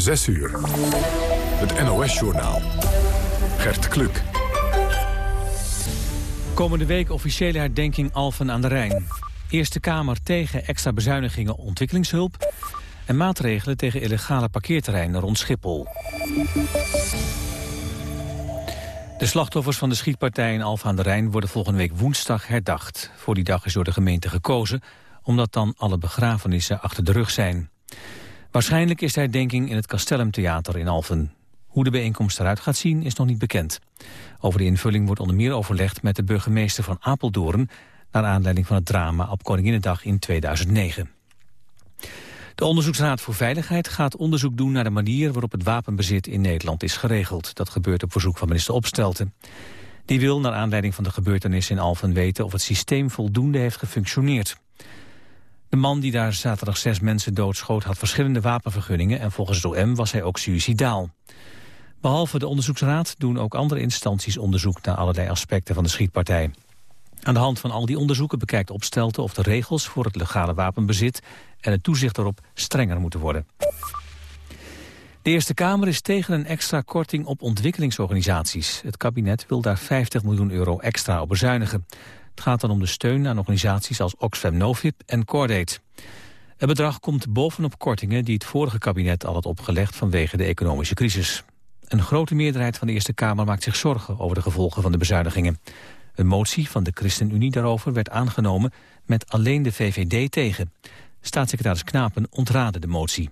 6 uur. Het NOS-journaal. Gert Kluk. Komende week officiële herdenking Alphen aan de Rijn. Eerste Kamer tegen extra bezuinigingen ontwikkelingshulp... en maatregelen tegen illegale parkeerterreinen rond Schiphol. De slachtoffers van de schietpartij in Alphen aan de Rijn... worden volgende week woensdag herdacht. Voor die dag is door de gemeente gekozen... omdat dan alle begrafenissen achter de rug zijn. Waarschijnlijk is de herdenking in het Castellum Theater in Alphen. Hoe de bijeenkomst eruit gaat zien is nog niet bekend. Over de invulling wordt onder meer overlegd met de burgemeester van Apeldoorn... naar aanleiding van het drama op Koninginnedag in 2009. De Onderzoeksraad voor Veiligheid gaat onderzoek doen naar de manier waarop het wapenbezit in Nederland is geregeld. Dat gebeurt op verzoek van minister Opstelten. Die wil naar aanleiding van de gebeurtenissen in Alphen weten of het systeem voldoende heeft gefunctioneerd. De man die daar zaterdag zes mensen doodschoot had verschillende wapenvergunningen en volgens het OM was hij ook suicidaal. Behalve de onderzoeksraad doen ook andere instanties onderzoek naar allerlei aspecten van de schietpartij. Aan de hand van al die onderzoeken bekijkt Opstelten of de regels voor het legale wapenbezit en het toezicht erop strenger moeten worden. De Eerste Kamer is tegen een extra korting op ontwikkelingsorganisaties. Het kabinet wil daar 50 miljoen euro extra op bezuinigen. Het gaat dan om de steun aan organisaties als Oxfam Novib en Cordate. Het bedrag komt bovenop kortingen die het vorige kabinet al had opgelegd vanwege de economische crisis. Een grote meerderheid van de Eerste Kamer maakt zich zorgen over de gevolgen van de bezuinigingen. Een motie van de ChristenUnie daarover werd aangenomen met alleen de VVD tegen. Staatssecretaris Knapen ontraadde de motie.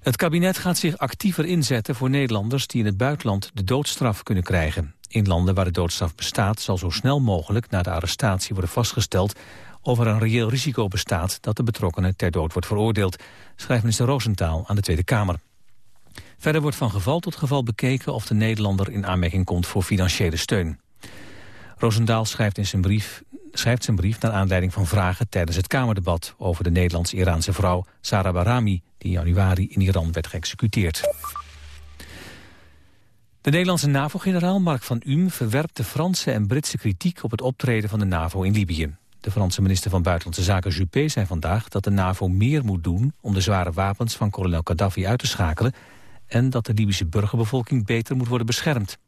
Het kabinet gaat zich actiever inzetten voor Nederlanders die in het buitenland de doodstraf kunnen krijgen. In landen waar de doodstraf bestaat zal zo snel mogelijk na de arrestatie worden vastgesteld of er een reëel risico bestaat dat de betrokkenen ter dood wordt veroordeeld, schrijft minister Roosentaal aan de Tweede Kamer. Verder wordt van geval tot geval bekeken of de Nederlander in aanmerking komt voor financiële steun. Roosendaal schrijft, in zijn brief, schrijft zijn brief naar aanleiding van vragen tijdens het Kamerdebat over de Nederlands-Iraanse vrouw Sarah Barami, die in januari in Iran werd geëxecuteerd. De Nederlandse NAVO-generaal Mark van Uhm verwerpt de Franse en Britse kritiek op het optreden van de NAVO in Libië. De Franse minister van Buitenlandse Zaken Juppé zei vandaag dat de NAVO meer moet doen om de zware wapens van kolonel Gaddafi uit te schakelen en dat de Libische burgerbevolking beter moet worden beschermd.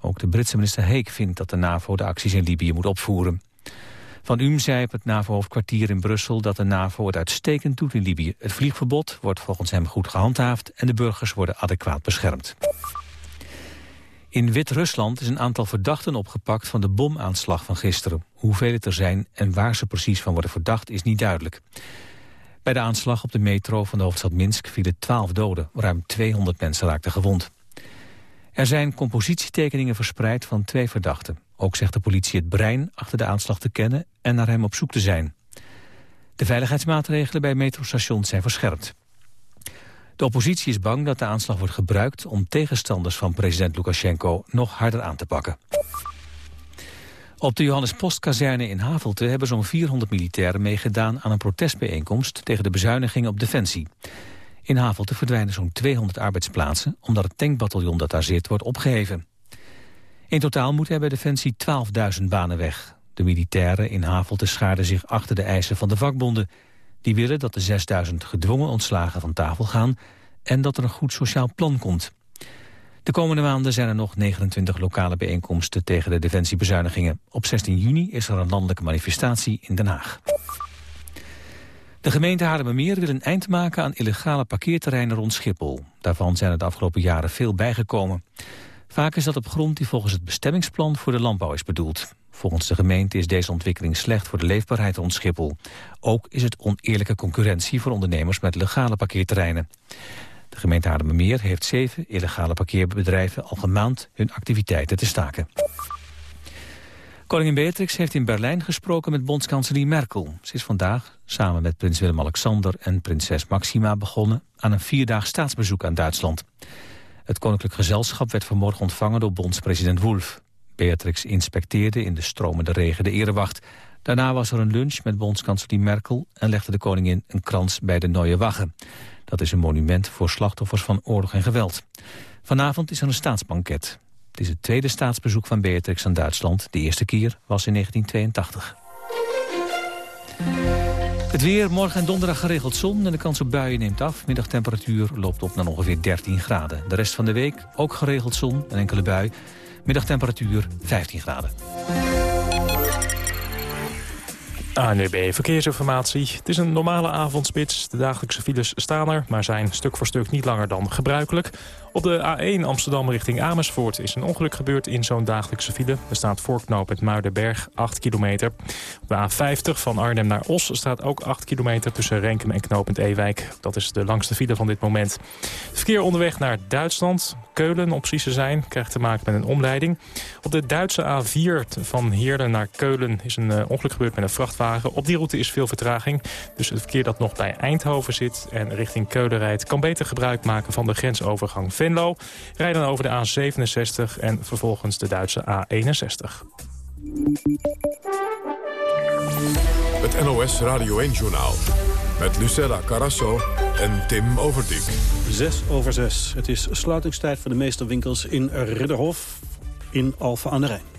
Ook de Britse minister Heek vindt dat de NAVO de acties in Libië moet opvoeren. Van Uhm zei op het NAVO-hoofdkwartier in Brussel dat de NAVO het uitstekend doet in Libië. Het vliegverbod wordt volgens hem goed gehandhaafd en de burgers worden adequaat beschermd. In Wit-Rusland is een aantal verdachten opgepakt van de bomaanslag van gisteren. Hoeveel het er zijn en waar ze precies van worden verdacht is niet duidelijk. Bij de aanslag op de metro van de hoofdstad Minsk vielen 12 doden. Ruim 200 mensen raakten gewond. Er zijn compositietekeningen verspreid van twee verdachten. Ook zegt de politie het brein achter de aanslag te kennen en naar hem op zoek te zijn. De veiligheidsmaatregelen bij metrostations zijn verscherpt. De oppositie is bang dat de aanslag wordt gebruikt om tegenstanders van president Lukashenko nog harder aan te pakken. Op de Johannes Postkazerne in Havelte hebben zo'n 400 militairen meegedaan aan een protestbijeenkomst tegen de bezuinigingen op defensie. In Havelte verdwijnen zo'n 200 arbeidsplaatsen omdat het tankbataljon dat daar zit wordt opgeheven. In totaal moeten er bij Defensie 12.000 banen weg. De militairen in Havelte schaarden zich achter de eisen van de vakbonden. Die willen dat de 6.000 gedwongen ontslagen van tafel gaan en dat er een goed sociaal plan komt. De komende maanden zijn er nog 29 lokale bijeenkomsten tegen de defensiebezuinigingen. Op 16 juni is er een landelijke manifestatie in Den Haag. De gemeente Haarlemmermeer wil een eind maken aan illegale parkeerterreinen rond Schiphol. Daarvan zijn er de afgelopen jaren veel bijgekomen. Vaak is dat op grond die volgens het bestemmingsplan voor de landbouw is bedoeld. Volgens de gemeente is deze ontwikkeling slecht voor de leefbaarheid rond Schiphol. Ook is het oneerlijke concurrentie voor ondernemers met legale parkeerterreinen. De gemeente Haarlemmermeer heeft zeven illegale parkeerbedrijven al gemaand hun activiteiten te staken. Koningin Beatrix heeft in Berlijn gesproken met bondskanselier Merkel. Ze is vandaag samen met prins Willem-Alexander en prinses Maxima begonnen aan een vierdaag staatsbezoek aan Duitsland. Het koninklijk gezelschap werd vanmorgen ontvangen door bondspresident Wolf. Beatrix inspecteerde in de stromende regen de erewacht. Daarna was er een lunch met bondskanselier Merkel en legde de koningin een krans bij de Neue Wache. Dat is een monument voor slachtoffers van oorlog en geweld. Vanavond is er een staatsbanket. Het is het tweede staatsbezoek van Beatrix aan Duitsland. De eerste keer was in 1982. Het weer, morgen en donderdag geregeld zon en de kans op buien neemt af. Middagtemperatuur loopt op naar ongeveer 13 graden. De rest van de week ook geregeld zon en enkele bui. Middagtemperatuur 15 graden. ANUB Verkeersinformatie. Het is een normale avondspits. De dagelijkse files staan er, maar zijn stuk voor stuk niet langer dan gebruikelijk. Op de A1 Amsterdam richting Amersfoort is een ongeluk gebeurd in zo'n dagelijkse file. Er staat voorknoop het Muidenberg, 8 kilometer. Op de A50 van Arnhem naar Os staat ook 8 kilometer tussen Renkum en knooppunt Ewijk. Dat is de langste file van dit moment. Het verkeer onderweg naar Duitsland, Keulen om precies te zijn, krijgt te maken met een omleiding. Op de Duitse A4 van Heerlen naar Keulen is een eh, ongeluk gebeurd met een vrachtwagen. Op die route is veel vertraging. Dus het verkeer dat nog bij Eindhoven zit en richting Keulen rijdt... kan beter gebruik maken van de grensovergang Venlo. Rijden over de A67 en vervolgens de Duitse A61. Het NOS Radio 1-journaal. Met Lucella Carasso en Tim Overdijk. 6 over 6. Het is sluitingstijd voor de meeste winkels in Ridderhof in Alphen aan de Rijn.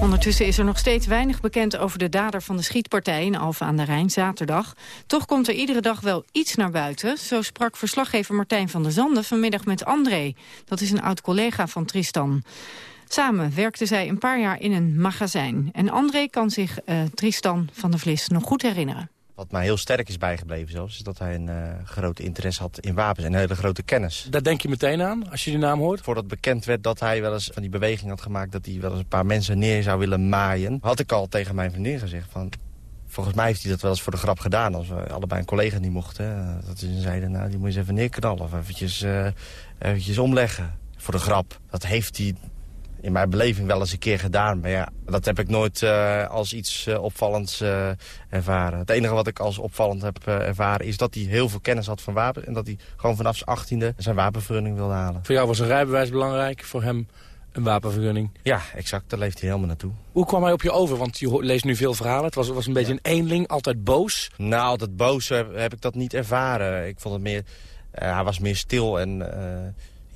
Ondertussen is er nog steeds weinig bekend over de dader van de schietpartij in Alphen aan de Rijn zaterdag. Toch komt er iedere dag wel iets naar buiten. Zo sprak verslaggever Martijn van der Zanden vanmiddag met André. Dat is een oud-collega van Tristan. Samen werkten zij een paar jaar in een magazijn. En André kan zich uh, Tristan van der Vlis nog goed herinneren. Wat mij heel sterk is bijgebleven zelfs, is dat hij een uh, grote interesse had in wapens en een hele grote kennis. Daar denk je meteen aan, als je die naam hoort? Voordat bekend werd dat hij wel eens van die beweging had gemaakt... dat hij wel eens een paar mensen neer zou willen maaien... had ik al tegen mijn vriendin gezegd van... Volgens mij heeft hij dat wel eens voor de grap gedaan. Als we allebei een collega niet mochten. Dat ze zeiden, nou, die moet je eens even neerknallen. Of eventjes, uh, eventjes omleggen. Voor de grap. Dat heeft hij in mijn beleving wel eens een keer gedaan. Maar ja, dat heb ik nooit uh, als iets uh, opvallends uh, ervaren. Het enige wat ik als opvallend heb ervaren is dat hij heel veel kennis had van wapens. En dat hij gewoon vanaf zijn achttiende zijn wapenvergunning wilde halen. Voor jou was een rijbewijs belangrijk, voor hem een wapenvergunning? Ja, exact. Daar leeft hij helemaal naartoe. Hoe kwam hij op je over? Want je leest nu veel verhalen. Het was, was een beetje een eenling, altijd boos. Nou, altijd boos heb, heb, ik dat niet ervaren. Ik vond het meer... hij was meer stil en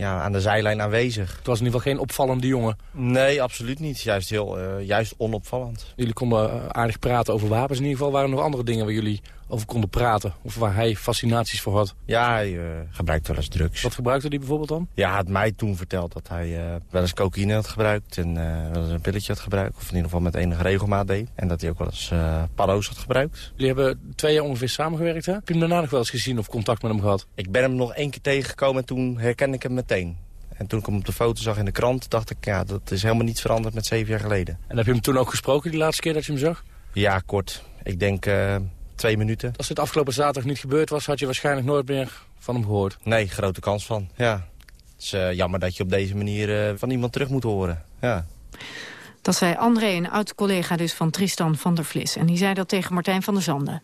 ja, aan de zijlijn aanwezig. Het was in ieder geval geen opvallende jongen? Nee, absoluut niet. Juist, heel, uh, juist onopvallend. Jullie konden aardig praten over wapens in ieder geval. Waren er nog andere dingen waar jullie over konden praten? Of waar hij fascinaties voor had? Ja, hij uh, gebruikte wel eens drugs. Wat gebruikte hij bijvoorbeeld dan? Ja, hij had mij toen verteld dat hij uh, wel eens cocaïne had gebruikt. En wel eens een pilletje had gebruikt. Of in ieder geval met enige regelmaat deed. En dat hij ook wel eens paddo's had gebruikt. Jullie hebben twee jaar ongeveer samengewerkt, hè? Heb je hem daarna nog wel eens gezien of contact met hem gehad? Ik ben hem nog één keer tegengekomen en toen herkende ik hem meteen. En toen ik hem op de foto zag in de krant, dacht ik, ja, dat is helemaal niets veranderd met zeven jaar geleden. En heb je hem toen ook gesproken, die laatste keer dat je hem zag? Ja, kort. Ik denk twee minuten. Als het afgelopen zaterdag niet gebeurd was, had je waarschijnlijk nooit meer van hem gehoord? Nee, grote kans van, ja. Het is uh, jammer dat je op deze manier uh, van iemand terug moet horen, ja. Dat zei André, een oud-collega dus van Tristan van der Vlis. En die zei dat tegen Martijn van der Zanden.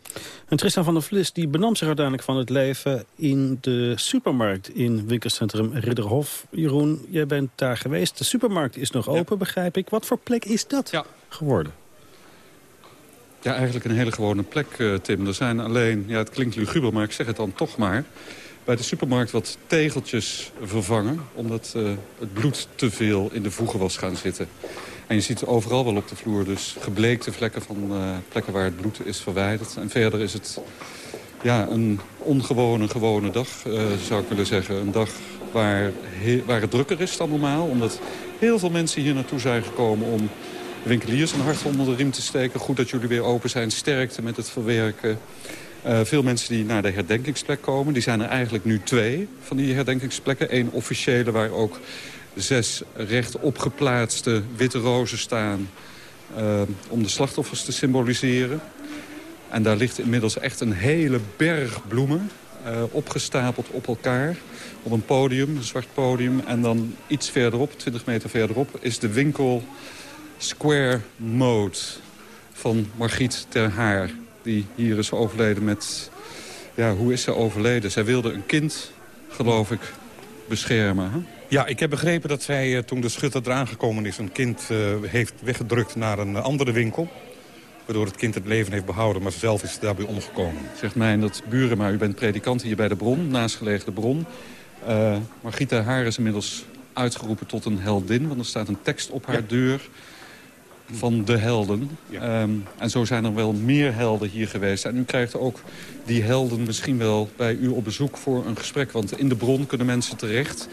En Tristan van der Vlis die benam zich uiteindelijk van het leven... in de supermarkt in winkelcentrum Ridderhof. Jeroen, jij bent daar geweest. De supermarkt is nog open, ja. begrijp ik. Wat voor plek is dat ja. geworden? Ja, eigenlijk een hele gewone plek, uh, Tim. Er zijn alleen, ja, het klinkt luguber, maar ik zeg het dan toch maar... bij de supermarkt wat tegeltjes vervangen... omdat uh, het bloed te veel in de voegen was gaan zitten. En je ziet overal wel op de vloer dus gebleekte vlekken van uh, plekken waar het bloed is verwijderd. En verder is het ja, een ongewone, gewone dag, zou ik willen zeggen. Een dag waar, waar het drukker is dan normaal. Omdat heel veel mensen hier naartoe zijn gekomen om winkeliers een hart onder de riem te steken. Goed dat jullie weer open zijn, sterkte met het verwerken. Uh, veel mensen die naar de herdenkingsplek komen, die zijn er eigenlijk nu twee van die herdenkingsplekken. Eén officiële waar ook zes rechtop geplaatste witte rozen staan... Uh, om de slachtoffers te symboliseren. En daar ligt inmiddels echt een hele berg bloemen... Uh, opgestapeld op elkaar op een podium, een zwart podium. En dan iets verderop, 20 meter verderop, is de winkel Square Mode van Margriet ter Haar. Die hier is overleden met... Ja, hoe is ze overleden? Zij wilde een kind, geloof ik, beschermen. Hè? Ja, ik heb begrepen dat zij, uh, toen de schutter eraan gekomen is... een kind uh, heeft weggedrukt naar een andere winkel. Waardoor het kind het leven heeft behouden, maar zelf is daarbij omgekomen. Zegt mij dat buren, maar u bent predikant hier bij de bron, naastgelegen de bron. Uh, Margita Haar is inmiddels uitgeroepen tot een heldin, want er staat een tekst op haar ja. deur. Van de helden. Ehm, en zo zijn er wel meer helden hier geweest. En u krijgt ook die helden misschien wel bij u op bezoek voor een gesprek. Want in de bron kunnen mensen terecht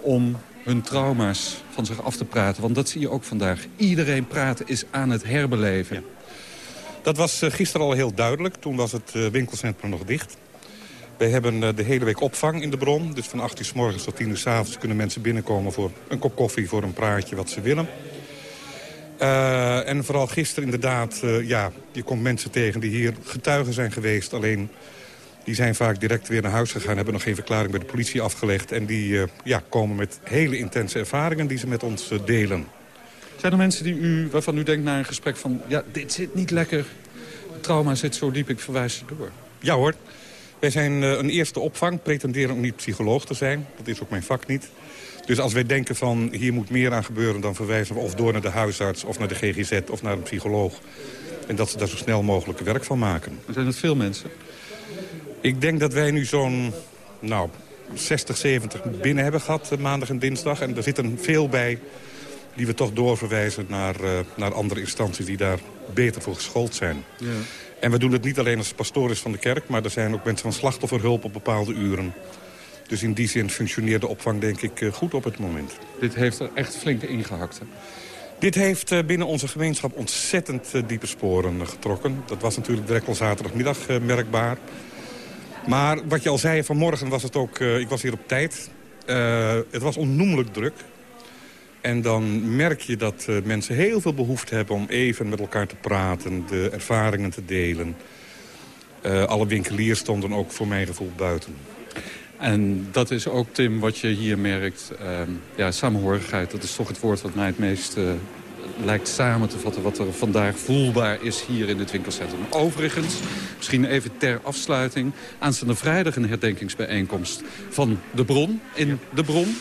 om hun trauma's van zich af te praten. Want dat zie je ook vandaag. Iedereen praten is aan het herbeleven. Dat was uh, gisteren al heel duidelijk. Toen was het uh, winkelcentrum nog dicht. Wij hebben uh, de hele week opvang in de bron. Dus van 8 uur s morgens tot 10 uur s avonds kunnen mensen binnenkomen... voor een kop koffie, voor een praatje, wat ze willen. En vooral gisteren inderdaad, ja, je komt mensen tegen die hier getuigen zijn geweest. Alleen die zijn vaak direct weer naar huis gegaan, hebben nog geen verklaring bij de politie afgelegd. En die uh, ja, komen met hele intense ervaringen die ze met ons delen. Zijn er mensen die u, waarvan u denkt na een gesprek van... ja, dit zit niet lekker, het trauma zit zo diep, ik verwijs ze door? Ja hoor. Wij zijn een eerste opvang, pretenderen ook niet psycholoog te zijn. Dat is ook mijn vak niet. Dus als wij denken van hier moet meer aan gebeuren... dan verwijzen we of door naar de huisarts of naar de GGZ of naar een psycholoog. En dat ze daar zo snel mogelijk werk van maken. Er zijn het veel mensen? Ik denk dat wij nu zo'n nou, 60, 70 binnen hebben gehad eh, maandag en dinsdag. En er zitten veel bij die we toch doorverwijzen naar, uh, naar andere instanties die daar beter voor geschoold zijn. Ja. En we doen het niet alleen als pastoris van de kerk... maar er zijn ook mensen van slachtofferhulp op bepaalde uren. Dus in die zin functioneert de opvang denk ik eh, goed op het moment. Dit heeft er echt flink ingehakt, hè? Dit heeft binnen onze gemeenschap ontzettend diepe sporen getrokken. Dat was natuurlijk direct al zaterdagmiddag merkbaar. Maar wat je al zei, vanmorgen was het ook... Uh, ik was hier op tijd. Uh, het was onnoemelijk druk. En dan merk je dat uh, mensen heel veel behoefte hebben om even met elkaar te praten. De ervaringen te delen. alle winkeliers stonden ook voor mijn gevoel buiten. En dat is ook, Tim, wat je hier merkt. Ehm, ja, samenhorigheid, dat is toch het woord wat mij het meest lijkt samen te vatten wat er vandaag voelbaar is hier in het winkelcentrum. Overigens, misschien even ter afsluiting, aanstaande vrijdag een herdenkingsbijeenkomst van de bron in de bron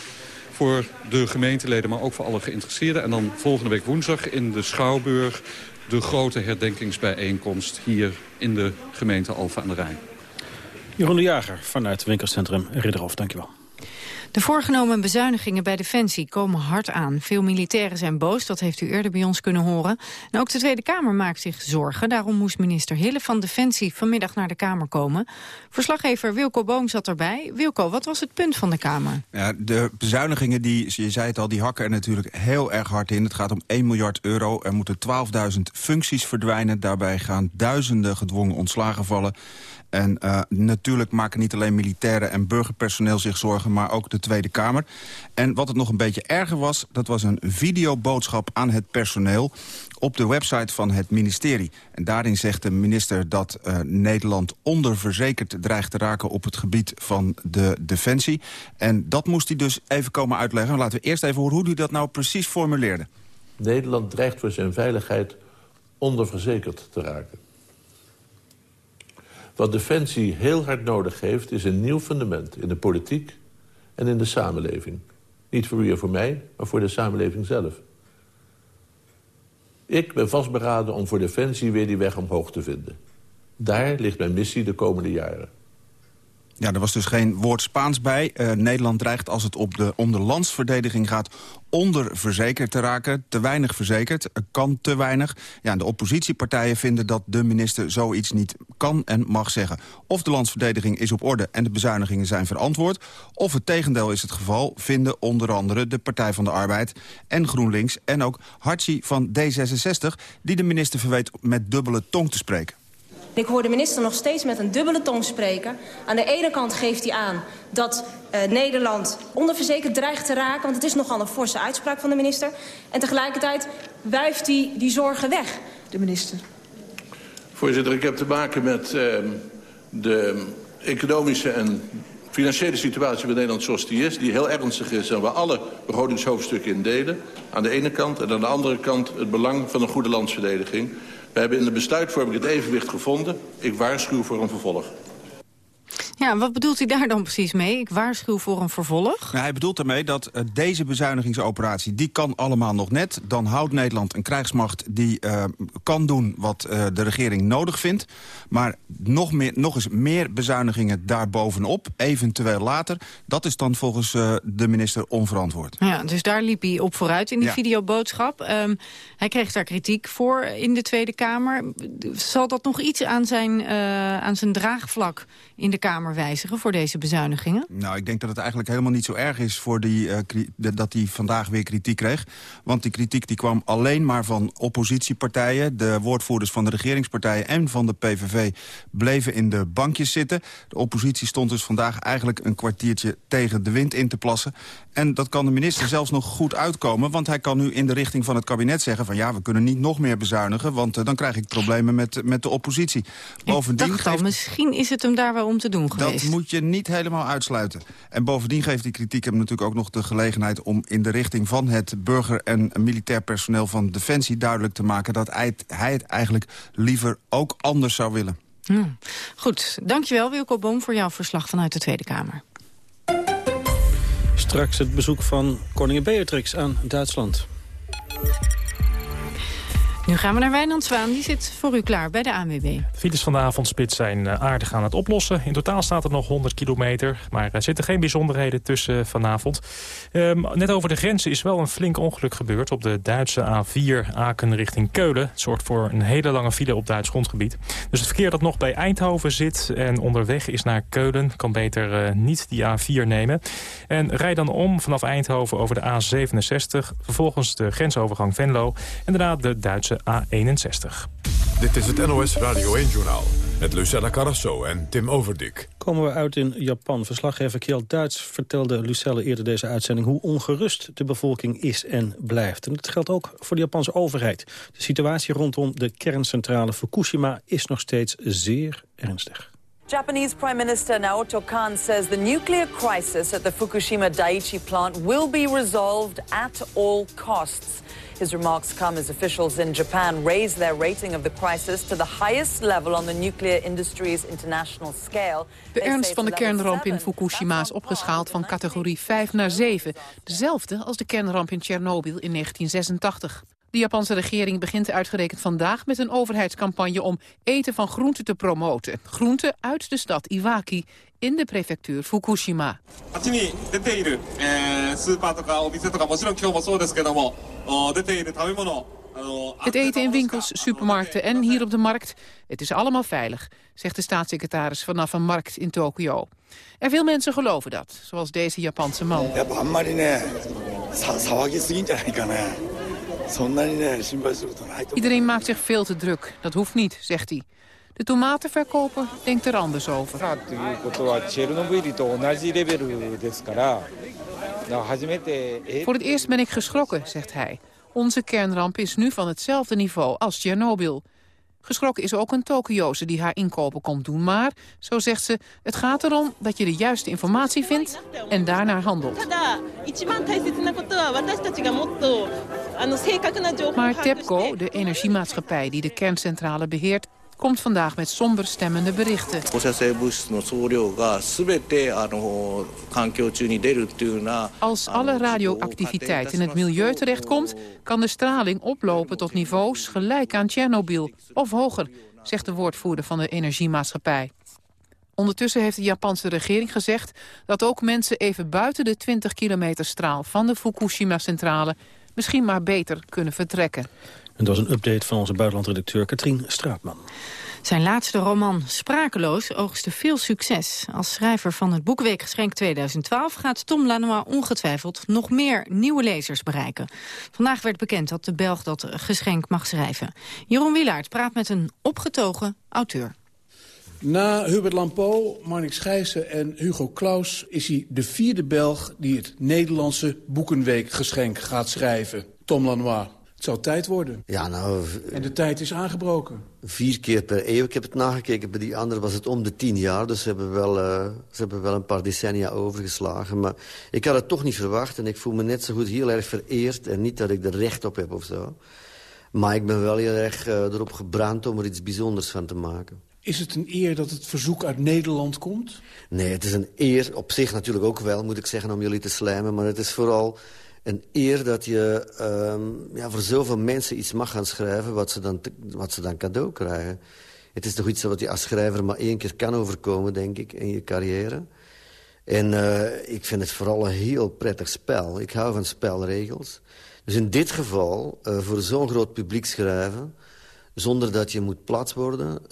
voor de gemeenteleden, maar ook voor alle geïnteresseerden. En dan volgende week woensdag in de Schouwburg de grote herdenkingsbijeenkomst hier in de gemeente Alphen aan de Rijn. Jeroen de Jager vanuit het winkelcentrum Ridderhof, dankjewel. De voorgenomen bezuinigingen bij Defensie komen hard aan. Veel militairen zijn boos, dat heeft u eerder bij ons kunnen horen. En ook de Tweede Kamer maakt zich zorgen. Daarom moest minister Hille van Defensie vanmiddag naar de Kamer komen. Verslaggever Wilco Boom zat erbij. Wilco, wat was het punt van de Kamer? Ja, de bezuinigingen, die, je zei het al, die hakken er natuurlijk heel erg hard in. Het gaat om 1 miljard euro. Er moeten 12.000 functies verdwijnen. Daarbij gaan duizenden gedwongen ontslagen vallen. En uh, natuurlijk maken niet alleen militairen en burgerpersoneel zich zorgen... maar ook de Tweede Kamer. En wat het nog een beetje erger was... dat was een videoboodschap aan het personeel op de website van het ministerie. En daarin zegt de minister dat uh, Nederland onderverzekerd dreigt te raken... op het gebied van de defensie. En dat moest hij dus even komen uitleggen. Laten we eerst even horen hoe hij dat nou precies formuleerde. Nederland dreigt voor zijn veiligheid onderverzekerd te raken. Wat Defensie heel hard nodig heeft, is een nieuw fundament in de politiek en in de samenleving. Niet voor u en voor mij, maar voor de samenleving zelf. Ik ben vastberaden om voor Defensie weer die weg omhoog te vinden. Daar ligt mijn missie de komende jaren. Ja, er was dus geen woord Spaans bij. Uh, Nederland dreigt als het op de, om de landsverdediging gaat onderverzekerd te raken. Te weinig verzekerd, er kan te weinig. Ja, de oppositiepartijen vinden dat de minister zoiets niet kan en mag zeggen. Of de landsverdediging is op orde en de bezuinigingen zijn verantwoord... of het tegendeel is het geval, vinden onder andere de Partij van de Arbeid... en GroenLinks en ook Hartzi van D66... die de minister verweet met dubbele tong te spreken. Ik hoor de minister nog steeds met een dubbele tong spreken. Aan de ene kant geeft hij aan dat uh, Nederland onderverzekerd dreigt te raken... want het is nogal een forse uitspraak van de minister. En tegelijkertijd wuift hij die zorgen weg, de minister. Voorzitter, ik heb te maken met uh, de economische en financiële situatie van Nederland zoals die is... die heel ernstig is en waar alle begrotingshoofdstukken in delen. Aan de ene kant en aan de andere kant het belang van een goede landsverdediging... We hebben in de besluitvorming het evenwicht gevonden. Ik waarschuw voor een vervolg. Ja, wat bedoelt hij daar dan precies mee? Ik waarschuw voor een vervolg. Nou, hij bedoelt daarmee dat uh, deze bezuinigingsoperatie... die kan allemaal nog net. Dan houdt Nederland een krijgsmacht die uh, kan doen wat uh, de regering nodig vindt. Maar nog, meer, nog eens meer bezuinigingen daarbovenop, eventueel later... dat is dan volgens de minister onverantwoord. Ja, dus daar liep hij op vooruit in die ja. videoboodschap. Um, hij kreeg daar kritiek voor in de Tweede Kamer. Zal dat nog iets aan zijn, aan zijn draagvlak in de Kamer wijzigen voor deze bezuinigingen? Nou, ik denk dat het eigenlijk helemaal niet zo erg is voor die, uh, dat hij vandaag weer kritiek kreeg. Want die kritiek die kwam alleen maar van oppositiepartijen. De woordvoerders van de regeringspartijen en van de PVV bleven in de bankjes zitten. De oppositie stond dus vandaag eigenlijk een kwartiertje tegen de wind in te plassen. En dat kan de minister zelfs nog goed uitkomen. Want hij kan nu in de richting van het kabinet zeggen... van ja, we kunnen niet nog meer bezuinigen... want uh, dan krijg ik problemen met, met de oppositie. Bovendien ik dacht al, geeft... misschien is het hem daar wel om te doen geweest. Dat moet je niet helemaal uitsluiten. En bovendien geeft die kritiek hem natuurlijk ook nog de gelegenheid... om in de richting van het burger- en militair personeel van Defensie duidelijk te maken... dat hij het, hij het eigenlijk liever ook anders zou willen. Hmm. Goed, dankjewel Wilco Boom voor jouw verslag vanuit de Tweede Kamer. Straks het bezoek van koningin Beatrix aan Duitsland. Nu gaan we naar Wijnand Zwaan, die zit voor u klaar bij de ANWB. Files van de avondspits zijn eh, aardig aan het oplossen. In totaal staat er nog 100 kilometer, maar er zitten geen bijzonderheden tussen vanavond. Um, net over de grenzen is wel een flink ongeluk gebeurd op de Duitse A4 Aken richting Keulen. Het zorgt voor een hele lange file op Duits grondgebied. Dus het verkeer dat nog bij Eindhoven zit en onderweg is naar Keulen... kan beter uh, niet die A4 nemen. En rijd dan om vanaf Eindhoven over de A67, vervolgens de grensovergang Venlo... en daarna de Duitse A61. Dit is het NOS Radio 1-journaal met Lucella Carrasso en Tim Overdik. Komen we uit in Japan. Verslaggever Kjeld Duits vertelde Lucelle eerder deze uitzending... hoe ongerust de bevolking is en blijft. En dat geldt ook voor de Japanse overheid. De situatie rondom de kerncentrale Fukushima is nog steeds zeer ernstig. Japanese Prime Minister Naoto Kan says the nuclear crisis at the Fukushima Daiichi plant will be resolved at all costs. His remarks come as officials in Japan raise their rating of the crisis to the highest level on the nuclear industry's international scale. De ernst van de kernramp in Fukushima is opgeschaald van categorie 5 naar 7. Dezelfde als de kernramp in Tsjernobyl in 1986. De Japanse regering begint uitgerekend vandaag met een overheidscampagne om eten van groenten te promoten. Groenten uit de stad Iwaki in de prefectuur Fukushima. Het eten in winkels, supermarkten en hier op de markt, het is allemaal veilig, zegt de staatssecretaris vanaf een markt in Tokio. En veel mensen geloven dat, zoals deze Japanse man. Iedereen maakt zich veel te druk. Dat hoeft niet, zegt hij. De tomatenverkoper denkt er anders over. Voor het eerst ben ik geschrokken, zegt hij. Onze kernramp is nu van hetzelfde niveau als Tsjernobyl. Geschrokken is ook een Tokioze die haar inkopen komt doen. Maar, zo zegt ze, het gaat erom dat je de juiste informatie vindt en daarnaar handelt. Maar TEPCO, de energiemaatschappij die de kerncentrale beheert komt vandaag met somber stemmende berichten. Als alle radioactiviteit in het milieu terechtkomt... kan de straling oplopen tot niveaus gelijk aan Tsjernobyl of hoger... zegt de woordvoerder van de energiemaatschappij. Ondertussen heeft de Japanse regering gezegd dat ook mensen even buiten de 20 kilometer straal van de Fukushima-centrale misschien maar beter kunnen vertrekken. En dat was een update van onze buitenlandredacteur Katrien Straatman. Zijn laatste roman Sprakeloos oogste veel succes. Als schrijver van het Boekweekgeschenk 2012 gaat Tom Lanois ongetwijfeld nog meer nieuwe lezers bereiken. Vandaag werd bekend dat de Belg dat geschenk mag schrijven. Jeroen Wielaert praat met een opgetogen auteur. Na Hubert Lampo, Marnix Schijssen en Hugo Claus... is hij de vierde Belg die het Nederlandse Boekenweekgeschenk gaat schrijven. Tom Lanois. Het zou tijd worden. Ja, nou... En de tijd is aangebroken. Vier keer per eeuw. Ik heb het nagekeken. Bij die andere was het om de tien jaar. Dus ze hebben wel, uh, ze hebben wel een paar decennia overgeslagen. Maar ik had het toch niet verwacht. En ik voel me net zo goed heel erg vereerd. En niet dat ik er recht op heb of zo. Maar ik ben wel heel erg uh, erop gebrand om er iets bijzonders van te maken. Is het een eer dat het verzoek uit Nederland komt? Nee, het is een eer op zich natuurlijk ook wel, moet ik zeggen, om jullie te slijmen. Maar het is vooral een eer dat je um, ja, voor zoveel mensen iets mag gaan schrijven... wat ze, dan wat ze dan cadeau krijgen. Het is toch iets wat je als schrijver maar één keer kan overkomen, denk ik, in je carrière. En uh, ik vind het vooral een heel prettig spel. Ik hou van spelregels. Dus in dit geval, uh, voor zo'n groot publiek schrijven... zonder dat je moet plat worden, uh,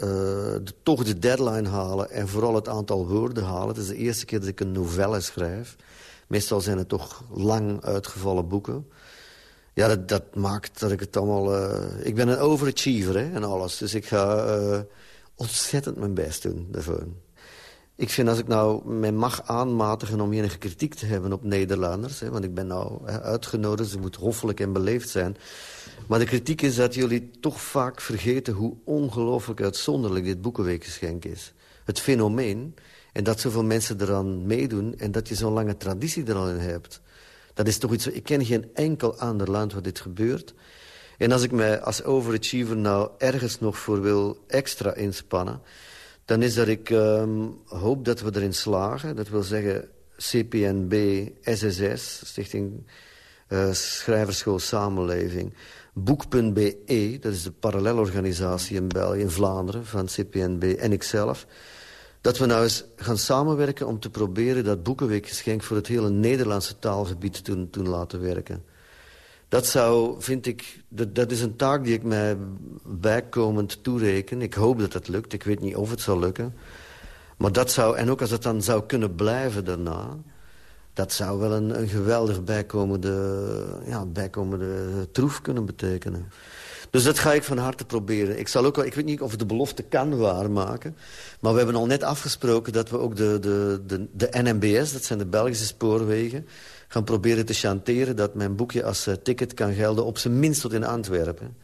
de, toch de deadline halen... en vooral het aantal woorden halen. Het is de eerste keer dat ik een novelle schrijf. Meestal zijn het toch lang uitgevallen boeken. Ja, dat, dat maakt dat ik het allemaal... Uh, ik ben een overachiever hè, en alles. Dus ik ga uh, ontzettend mijn best doen daarvoor. Ik vind als ik nou mij mag aanmatigen om enige kritiek te hebben op Nederlanders... Hè, want ik ben nou uitgenodigd, het moet hoffelijk en beleefd zijn... maar de kritiek is dat jullie toch vaak vergeten... hoe ongelooflijk uitzonderlijk dit Boekenweekgeschenk is. Het fenomeen, en dat zoveel mensen eraan meedoen... en dat je zo'n lange traditie er al in hebt... Dat is toch iets... Ik ken geen enkel ander land waar dit gebeurt. En als ik mij als overachiever nou ergens nog voor wil extra inspannen... dan is dat ik um, hoop dat we erin slagen. Dat wil zeggen CPNB, SSS, Stichting uh, Schrijverschool Samenleving... Boek.be, dat is de parallelorganisatie in België, in Vlaanderen... van CPNB en ikzelf dat we nou eens gaan samenwerken om te proberen dat Boekenweekgeschenk voor het hele Nederlandse taalgebied te doen, laten werken. Dat zou, vind ik, dat, dat, is een taak die ik mij bijkomend toereken. Ik hoop dat het lukt, ik weet niet of het zal lukken. Maar dat zou, en ook als het dan zou kunnen blijven daarna... dat zou wel een, een geweldig bijkomende, ja, bijkomende troef kunnen betekenen. Dus dat ga ik van harte proberen. Ik, zal ook, ik weet niet of ik de belofte kan waarmaken. Maar we hebben al net afgesproken dat we ook de, de, de, de NMBS... dat zijn de Belgische spoorwegen... gaan proberen te chanteren dat mijn boekje als uh, ticket kan gelden... op zijn minst tot in Antwerpen.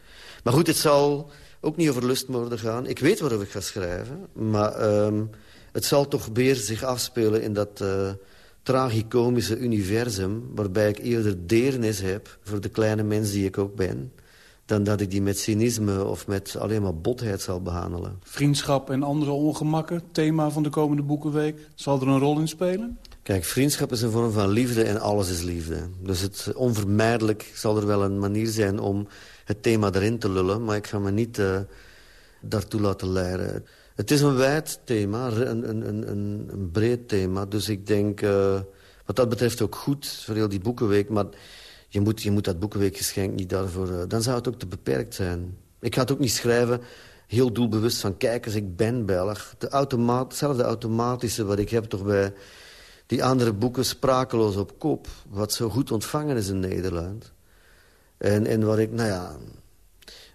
Maar goed, het zal ook niet over lustmoorden gaan. Ik weet waarover ik ga schrijven. Maar um, het zal toch weer zich afspelen in dat... Uh, tragicomische universum... waarbij ik eerder deernis heb voor de kleine mens die ik ook ben dan dat ik die met cynisme of met alleen maar botheid zal behandelen. Vriendschap en andere ongemakken, thema van de komende Boekenweek. Zal er een rol in spelen? Kijk, vriendschap is een vorm van liefde en alles is liefde. Dus het onvermijdelijk zal er wel een manier zijn om het thema erin te lullen... maar ik ga me niet uh, daartoe laten leiden. Het is een wijd thema, een, een, een, een breed thema. Dus ik denk, uh, wat dat betreft ook goed voor heel die Boekenweek... maar je moet, je moet dat boekenweekgeschenk niet daarvoor... Uh, dan zou het ook te beperkt zijn. Ik ga het ook niet schrijven heel doelbewust van... kijk eens, ik ben Belg. De automaat, hetzelfde automatische wat ik heb toch bij die andere boeken... sprakeloos op kop. Wat zo goed ontvangen is in Nederland. En, en wat ik, nou ja...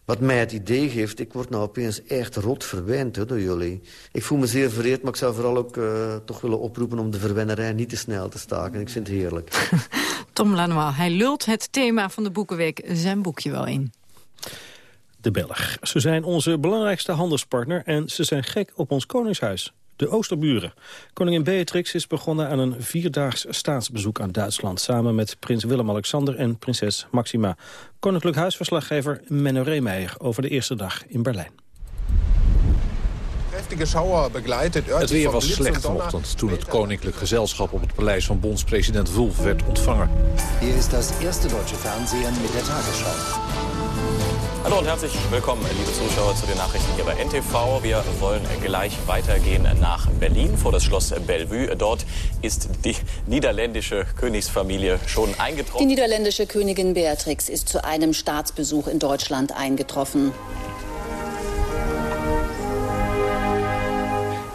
Wat mij het idee geeft, ik word nou opeens echt rot verwend door jullie. Ik voel me zeer vereerd, maar ik zou vooral ook uh, toch willen oproepen... om de verwennerij niet te snel te staken. Ik vind het heerlijk. Tom Lanois, hij lult het thema van de Boekenweek zijn boekje wel in. De Belg. Ze zijn onze belangrijkste handelspartner en ze zijn gek op ons koningshuis. De Oosterburen. Koningin Beatrix is begonnen aan een vierdaags staatsbezoek aan Duitsland... samen met prins Willem-Alexander en prinses Maxima. Koninklijk Huisverslaggever Menno Reemeijer over de eerste dag in Berlijn. Het weer was slecht vanochtend toen het koninklijk gezelschap op het paleis van bondspresident Wulff werd ontvangen. Hier is het eerste deutsche Fernsehen met de Tagesschau. Hallo und herzlich willkommen, liebe Zuschauer, zu den Nachrichten hier bei NTV. Wir wollen gleich weitergehen nach Berlin vor das Schloss Bellevue. Dort ist die niederländische Königsfamilie schon eingetroffen. Die niederländische Königin Beatrix ist zu einem Staatsbesuch in Deutschland eingetroffen.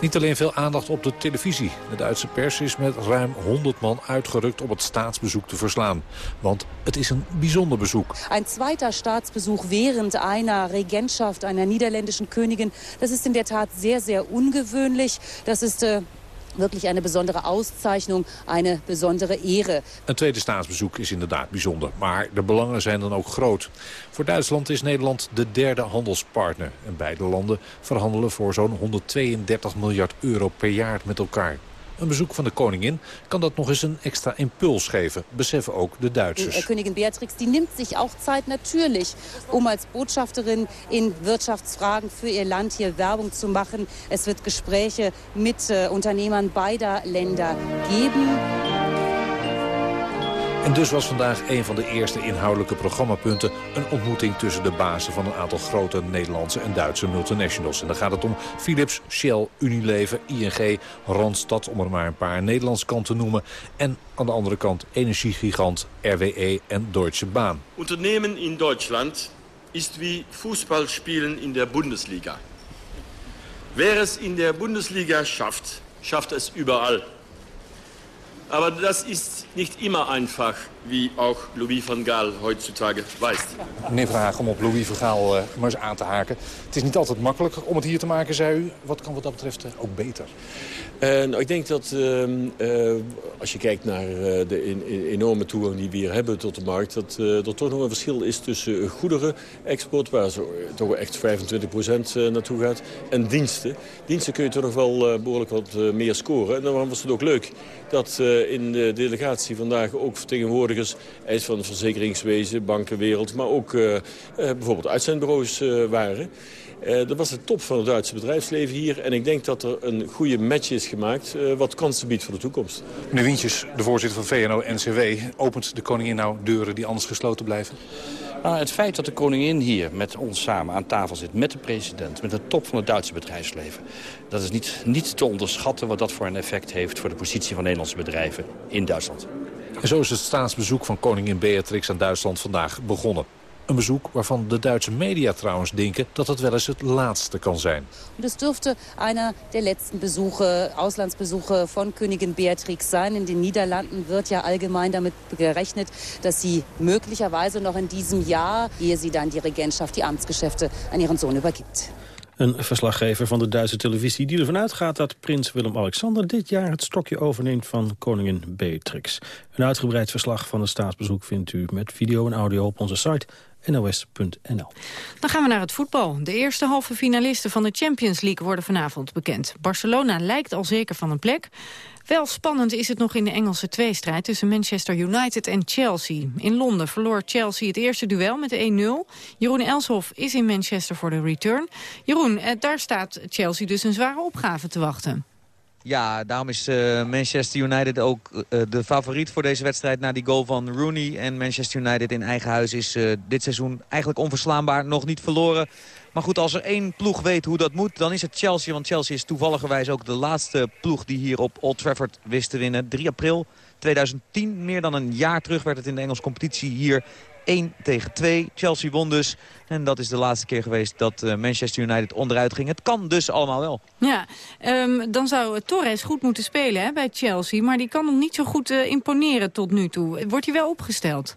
Niet alleen veel aandacht op de televisie. De Duitse pers is met ruim 100 man uitgerukt om het staatsbezoek te verslaan. Want het is een bijzonder bezoek. Een tweede staatsbezoek während einer Regentschaft einer niederländischen Königin. Das ist in der Tat sehr, sehr ungewöhnlich. Das ist äh, wirklich eine besondere Auszeichnung, eine besondere Ehre. Een tweede staatsbezoek is inderdaad bijzonder, maar de belangen zijn dan ook groot. Voor Duitsland is Nederland de derde handelspartner. En beide landen verhandelen voor zo'n 132 miljard euro per jaar met elkaar. Een bezoek van de koningin kan dat nog eens een extra impuls geven, beseffen ook de Duitsers. Königin Beatrix die nimmt sich auch Zeit natürlich, um als Botschafterin in Wirtschaftsfragen für ihr Land hier Werbung zu machen. Es wird Gespräche mit äh, Unternehmern beider Länder geben. En dus was vandaag een van de eerste inhoudelijke programmapunten... een ontmoeting tussen de bazen van een aantal grote Nederlandse en Duitse multinationals. En dan gaat het om Philips, Shell, Unilever, ING, Randstad... om er maar een paar Nederlandse kant te noemen. En aan de andere kant energiegigant RWE en Deutsche Bahn. Unternehmen in Deutschland ist wie Fußballspielen in der Bundesliga. Wer es in der Bundesliga schafft, schafft es überall. Aber das ist nicht immer einfach, wie auch Louis van Gaal heutzutage weiß. Meneer Vraag, om op Louis van Gaal uh, maar eens aan te haken. Het is niet altijd makkelijk om het hier te maken, zei u. Wat kan wat dat betreft uh, ook beter? Uh, nou, ik denk dat als je kijkt naar de in, in enorme toegang die we hier hebben tot de markt... dat er toch nog een verschil is tussen goederen-export... waar zo, toch echt 25% naartoe gaat, en diensten. Diensten kun je toch nog wel behoorlijk wat meer scoren. En dan was het ook leuk dat in de delegatie vandaag ook vertegenwoordigers... eis van het verzekeringswezen, bankenwereld... maar ook bijvoorbeeld uitzendbureaus waren... Uh, dat was de top van het Duitse bedrijfsleven hier. En ik denk dat er een goede match is gemaakt... Uh, wat kansen biedt voor de toekomst. Meneer Wientjes, de voorzitter van VNO-NCW... opent de koningin nou deuren die anders gesloten blijven? Nou, het feit dat de koningin hier met ons samen aan tafel zit... met de president, met de top van het Duitse bedrijfsleven... dat is niet, niet te onderschatten wat dat voor een effect heeft... voor de positie van Nederlandse bedrijven in Duitsland. En zo is het staatsbezoek van koningin Beatrix aan Duitsland vandaag begonnen. Een bezoek waarvan de Duitse media trouwens denken dat het wel eens het laatste kan zijn. Das dürfte einer der letzten Besuche, Auslandsbesuche von Königin Beatrix sein. In den Niederlanden wird ja allgemein damit gerechnet, dass sie möglicherweise noch in diesem Jahr, ehe sie dann die Regentschaft, die Amtsgeschäfte an ihren Sohn übergibt. Een verslaggever van de Duitse televisie die ervan uitgaat dat prins Willem-Alexander dit jaar het stokje overneemt van koningin Beatrix. Een uitgebreid verslag van het staatsbezoek vindt u met video en audio op onze site nos.nl. Dan gaan we naar het voetbal. De eerste halve finalisten van de Champions League worden vanavond bekend. Barcelona lijkt al zeker van een plek. Wel spannend is het nog in de Engelse tweestrijd tussen Manchester United en Chelsea. In Londen verloor Chelsea het eerste duel met 1-0. Jeroen Elshoff is in Manchester voor de return. Jeroen, eh, daar staat Chelsea dus een zware opgave te wachten. Ja, daarom is uh, Manchester United ook uh, de favoriet voor deze wedstrijd... na die goal van Rooney. En Manchester United in eigen huis is uh, dit seizoen eigenlijk onverslaanbaar. Nog niet verloren. Maar goed, als er één ploeg weet hoe dat moet, dan is het Chelsea. Want Chelsea is toevalligerwijs ook de laatste ploeg die hier op Old Trafford wist te winnen. 3 april 2010, meer dan een jaar terug werd het in de Engelse competitie hier 1 tegen 2. Chelsea won dus. En dat is de laatste keer geweest dat uh, Manchester United onderuit ging. Het kan dus allemaal wel. Ja, um, dan zou Torres goed moeten spelen hè, bij Chelsea. Maar die kan nog niet zo goed uh, imponeren tot nu toe. Wordt hij wel opgesteld?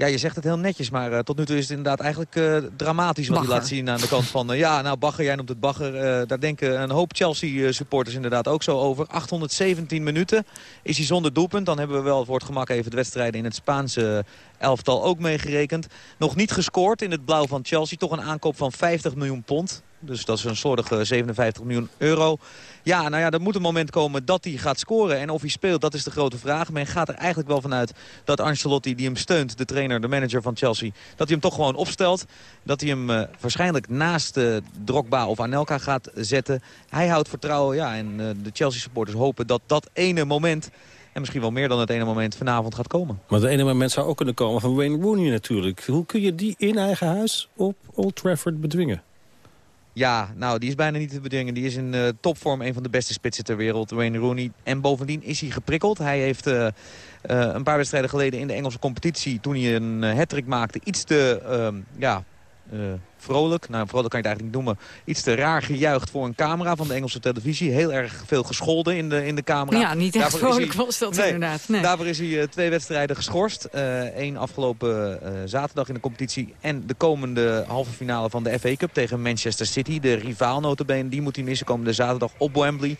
Ja, je zegt het heel netjes, maar uh, tot nu toe is het inderdaad eigenlijk uh, dramatisch wat hij laat zien aan de kant van... Uh, ja, nou Bagger, jij noemt het Bagger. daar denken een hoop Chelsea-supporters inderdaad ook zo over. 817 minuten is hij zonder doelpunt. Dan hebben we wel voor het gemak even de wedstrijden in het Spaanse elftal ook meegerekend. Nog niet gescoord in het blauw van Chelsea. Toch een aankoop van 50 miljoen pond. Dus dat is een slordige 57 miljoen euro. Ja, nou ja, er moet een moment komen dat hij gaat scoren. En of hij speelt, dat is de grote vraag. Men gaat er eigenlijk wel vanuit dat Ancelotti, die hem steunt... de trainer, de manager van Chelsea, dat hij hem toch gewoon opstelt. Dat hij hem uh, waarschijnlijk naast uh, Drogba of Anelka gaat zetten. Hij houdt vertrouwen, ja, en uh, de Chelsea-supporters hopen dat dat ene moment... En misschien wel meer dan het ene moment vanavond gaat komen. Maar het ene moment zou ook kunnen komen van Wayne Rooney natuurlijk. Hoe kun je die in eigen huis op Old Trafford bedwingen? Ja, nou, die is bijna niet te bedwingen. Die is in uh, topvorm een van de beste spitsen ter wereld, Wayne Rooney. En bovendien is hij geprikkeld. Hij heeft uh, uh, een paar wedstrijden geleden in de Engelse competitie... toen hij een hat maakte, iets te ja, vrolijk. Nou, vrolijk kan je het eigenlijk niet noemen. Iets te raar gejuicht voor een camera van de Engelse televisie. Heel erg veel gescholden in de, in de camera. Ja, niet echt vrolijk hij, was dat nee, inderdaad. Nee. Daarvoor is hij uh, twee wedstrijden geschorst. Eén uh, afgelopen zaterdag in de competitie. En de komende halve finale van de FA Cup tegen Manchester City. De rivaal notabene, die moet hij missen komende zaterdag op Wembley.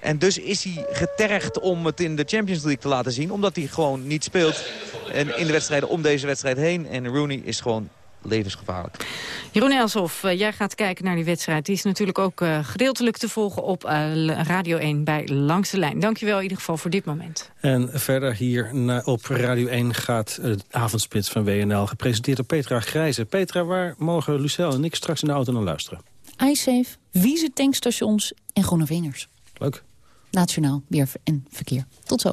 En dus is hij getergd om het in de Champions League te laten zien. Omdat hij gewoon niet speelt en in de wedstrijden om deze wedstrijd heen. En Rooney is gewoon levensgevaarlijk. Jeroen Elshoff, uh, jij gaat kijken naar die wedstrijd. Die is natuurlijk ook uh, gedeeltelijk te volgen op uh, Radio 1 bij Langs de Lijn. Dankjewel in ieder geval voor dit moment. En verder hier op Radio 1 gaat de avondspits van WNL... gepresenteerd door Petra Grijze. Petra, waar mogen Lucel en ik straks in de auto naar luisteren? iSafe, Wiese tankstations en groene vingers. Leuk. Nationaal Weer en Verkeer. Tot zo.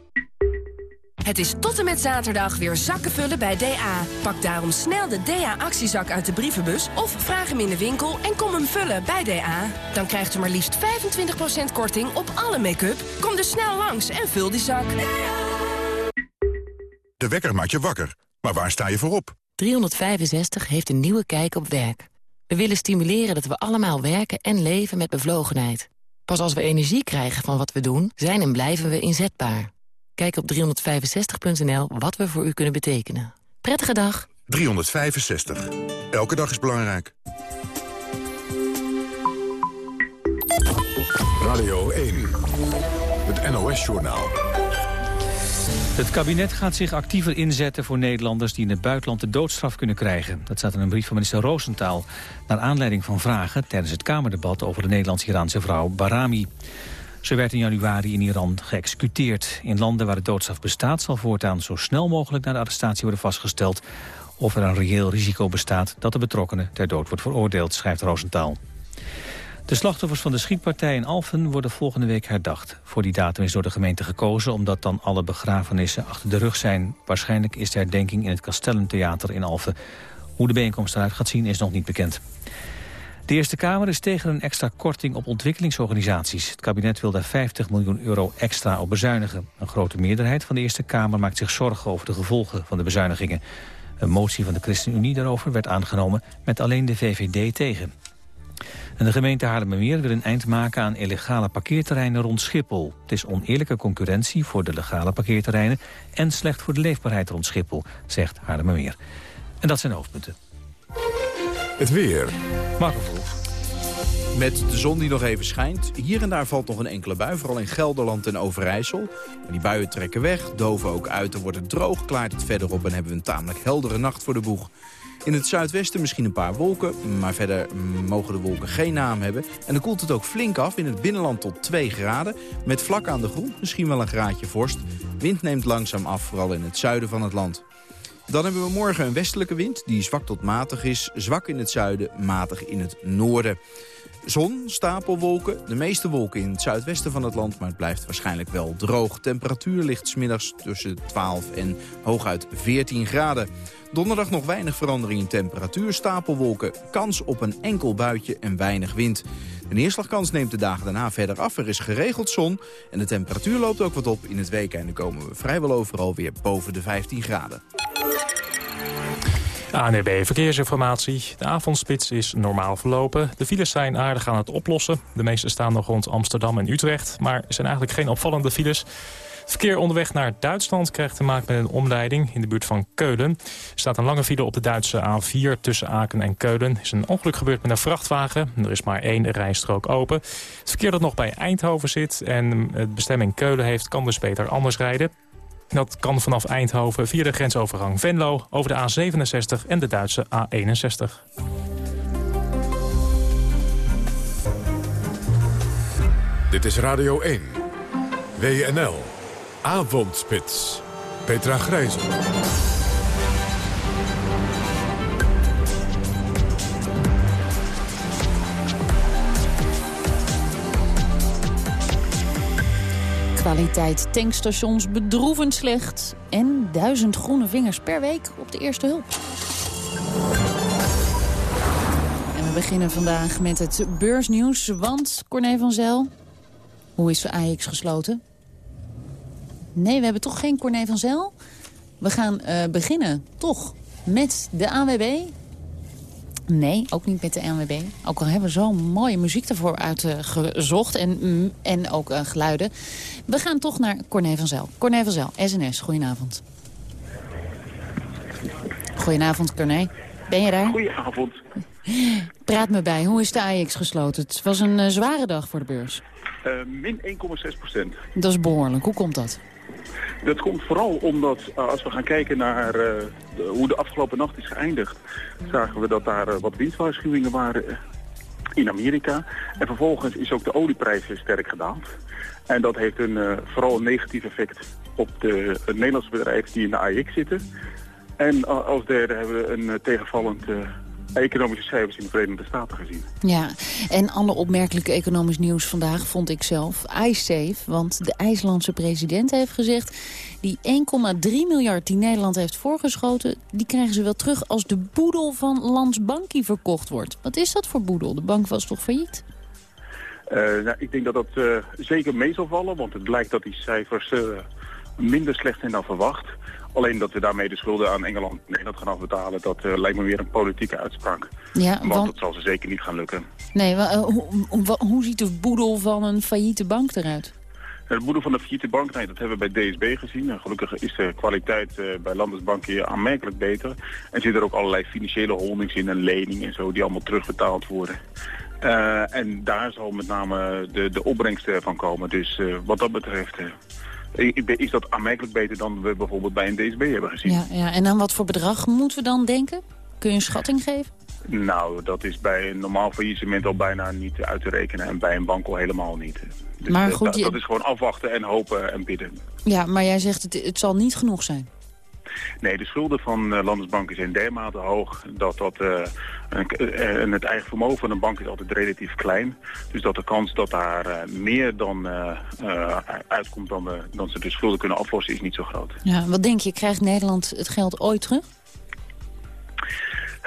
Het is tot en met zaterdag weer zakken vullen bij DA. Pak daarom snel de DA-actiezak uit de brievenbus... of vraag hem in de winkel en kom hem vullen bij DA. Dan krijgt u maar liefst 25% korting op alle make-up. Kom dus snel langs en vul die zak. De wekker maakt je wakker. Maar waar sta je voor op? 365 heeft een nieuwe kijk op werk. We willen stimuleren dat we allemaal werken en leven met bevlogenheid. Pas als we energie krijgen van wat we doen, zijn en blijven we inzetbaar. Kijk op 365.nl wat we voor u kunnen betekenen. Prettige dag. 365. Elke dag is belangrijk. Radio 1. Het NOS-journaal. Het kabinet gaat zich actiever inzetten voor Nederlanders die in het buitenland de doodstraf kunnen krijgen. Dat staat in een brief van minister Roosentaal. Naar aanleiding van vragen tijdens het Kamerdebat over de Nederlands-Iraanse vrouw Barami. Ze werd in januari in Iran geëxecuteerd. In landen waar de doodstraf bestaat zal voortaan zo snel mogelijk na de arrestatie worden vastgesteld of er een reëel risico bestaat dat de betrokkenen ter dood wordt veroordeeld, schrijft Roosentaal. De slachtoffers van de schietpartij in Alphen worden volgende week herdacht. Voor die datum is door de gemeente gekozen omdat dan alle begrafenissen achter de rug zijn. Waarschijnlijk is de herdenking in het Castellentheater in Alphen. Hoe de bijeenkomst eruit gaat zien is nog niet bekend. De Eerste Kamer is tegen een extra korting op ontwikkelingsorganisaties. Het kabinet wil daar 50 miljoen euro extra op bezuinigen. Een grote meerderheid van de Eerste Kamer maakt zich zorgen over de gevolgen van de bezuinigingen. Een motie van de ChristenUnie daarover werd aangenomen met alleen de VVD tegen. En de gemeente Haarlemmermeer wil een eind maken aan illegale parkeerterreinen rond Schiphol. Het is oneerlijke concurrentie voor de legale parkeerterreinen... en slecht voor de leefbaarheid rond Schiphol, zegt Haarlemmermeer. En dat zijn hoofdpunten. Het weer. Marco. Met de zon die nog even schijnt. Hier en daar valt nog een enkele bui, vooral in Gelderland en Overijssel. En die buien trekken weg, doven ook uit, dan wordt het droog, klaart het verder op... en hebben we een tamelijk heldere nacht voor de boeg. In het zuidwesten misschien een paar wolken, maar verder mogen de wolken geen naam hebben. En dan koelt het ook flink af, in het binnenland tot 2 graden. Met vlak aan de grond misschien wel een graadje vorst. Wind neemt langzaam af, vooral in het zuiden van het land. Dan hebben we morgen een westelijke wind die zwak tot matig is. Zwak in het zuiden, matig in het noorden. Zon, stapelwolken, de meeste wolken in het zuidwesten van het land... maar het blijft waarschijnlijk wel droog. Temperatuur ligt smiddags tussen 12 en hooguit 14 graden. Donderdag nog weinig verandering in temperatuur, stapelwolken... kans op een enkel buitje en weinig wind. De neerslagkans neemt de dagen daarna verder af. Er is geregeld zon en de temperatuur loopt ook wat op. In het weekende komen we vrijwel overal weer boven de 15 graden. ANRB Verkeersinformatie. De avondspits is normaal verlopen. De files zijn aardig aan het oplossen. De meeste staan nog rond Amsterdam en Utrecht. Maar er zijn eigenlijk geen opvallende files. Het verkeer onderweg naar Duitsland krijgt te maken met een omleiding in de buurt van Keulen. Er staat een lange file op de Duitse A4 tussen Aken en Keulen. Er is een ongeluk gebeurd met een vrachtwagen. Er is maar één rijstrook open. Het verkeer dat nog bij Eindhoven zit en het bestemming Keulen heeft... kan dus beter anders rijden. Dat kan vanaf Eindhoven via de grensovergang Venlo... over de A67 en de Duitse A61. Dit is Radio 1. WNL. Avondspits. Petra Grijze. Kwaliteit tankstations bedroevend slecht. En duizend groene vingers per week op de eerste hulp. En we beginnen vandaag met het beursnieuws. Want, Corné van Zel, hoe is Ajax gesloten? Nee, we hebben toch geen Corné van Zel. We gaan uh, beginnen, toch, met de AWB. Nee, ook niet met de NWB. Ook al hebben we zo mooie muziek ervoor uitgezocht en, en ook uh, geluiden. We gaan toch naar Corné van Zel. Corné van Zel, SNS, goedenavond. Goedenavond, Corné. Ben je daar? Goedenavond. Praat me bij, hoe is de AX gesloten? Het was een uh, zware dag voor de beurs. Uh, min 1,6 procent. Dat is behoorlijk. Hoe komt dat? Dat komt vooral omdat uh, als we gaan kijken naar de, hoe de afgelopen nacht is geëindigd... zagen we dat daar wat winstwaarschuwingen waren in Amerika. En vervolgens is ook de olieprijs sterk gedaald. En dat heeft een, vooral een negatief effect op de Nederlandse bedrijven die in de AX zitten. En als derde hebben we een tegenvallend economische cijfers in de Verenigde Staten gezien. Ja, en alle opmerkelijke economisch nieuws vandaag vond ik zelf iSafe. Want de IJslandse president heeft gezegd... die 1,3 miljard die Nederland heeft voorgeschoten... die krijgen ze wel terug als de boedel van Landsbanki verkocht wordt. Wat is dat voor boedel? De bank was toch failliet? Uh, nou, ik denk dat dat uh, zeker mee zal vallen, want het blijkt dat die cijfers uh, minder slecht zijn dan verwacht. Alleen dat we daarmee de schulden aan Engeland Nederland gaan afbetalen, dat uh, lijkt me weer een politieke uitspraak. Ja, want, want, dat zal ze zeker niet gaan lukken. Nee, uh, hoe, hoe, hoe, ziet de boedel van een failliete bank eruit? De boedel van de failliete bank, nee, dat hebben we bij DSB gezien. gelukkig is de kwaliteit uh, bij landesbanken aanmerkelijk beter. En zitten er ook allerlei financiële holdings in en leningen en zo, die allemaal terugbetaald worden. Uh, en daar zal met name de, de opbrengst van komen. Dus uh, wat dat betreft is dat aanmerkelijk beter dan we bijvoorbeeld bij een DSB hebben gezien. Ja, ja. En aan wat voor bedrag moeten we dan denken? Kun je een schatting geven? Nou, dat is bij een normaal faillissement al bijna niet uit te rekenen. En bij een bank al helemaal niet. Dus maar goed, dat, dat is gewoon afwachten en hopen en bidden. Ja, maar jij zegt het, het zal niet genoeg zijn. Nee, de schulden van uh, landesbanken zijn dermate hoog dat dat... Uh, en het eigen vermogen van een bank is altijd relatief klein. Dus dat de kans dat daar meer dan uitkomt dan, dan ze de schulden kunnen aflossen is niet zo groot. Ja, wat denk je, krijgt Nederland het geld ooit terug?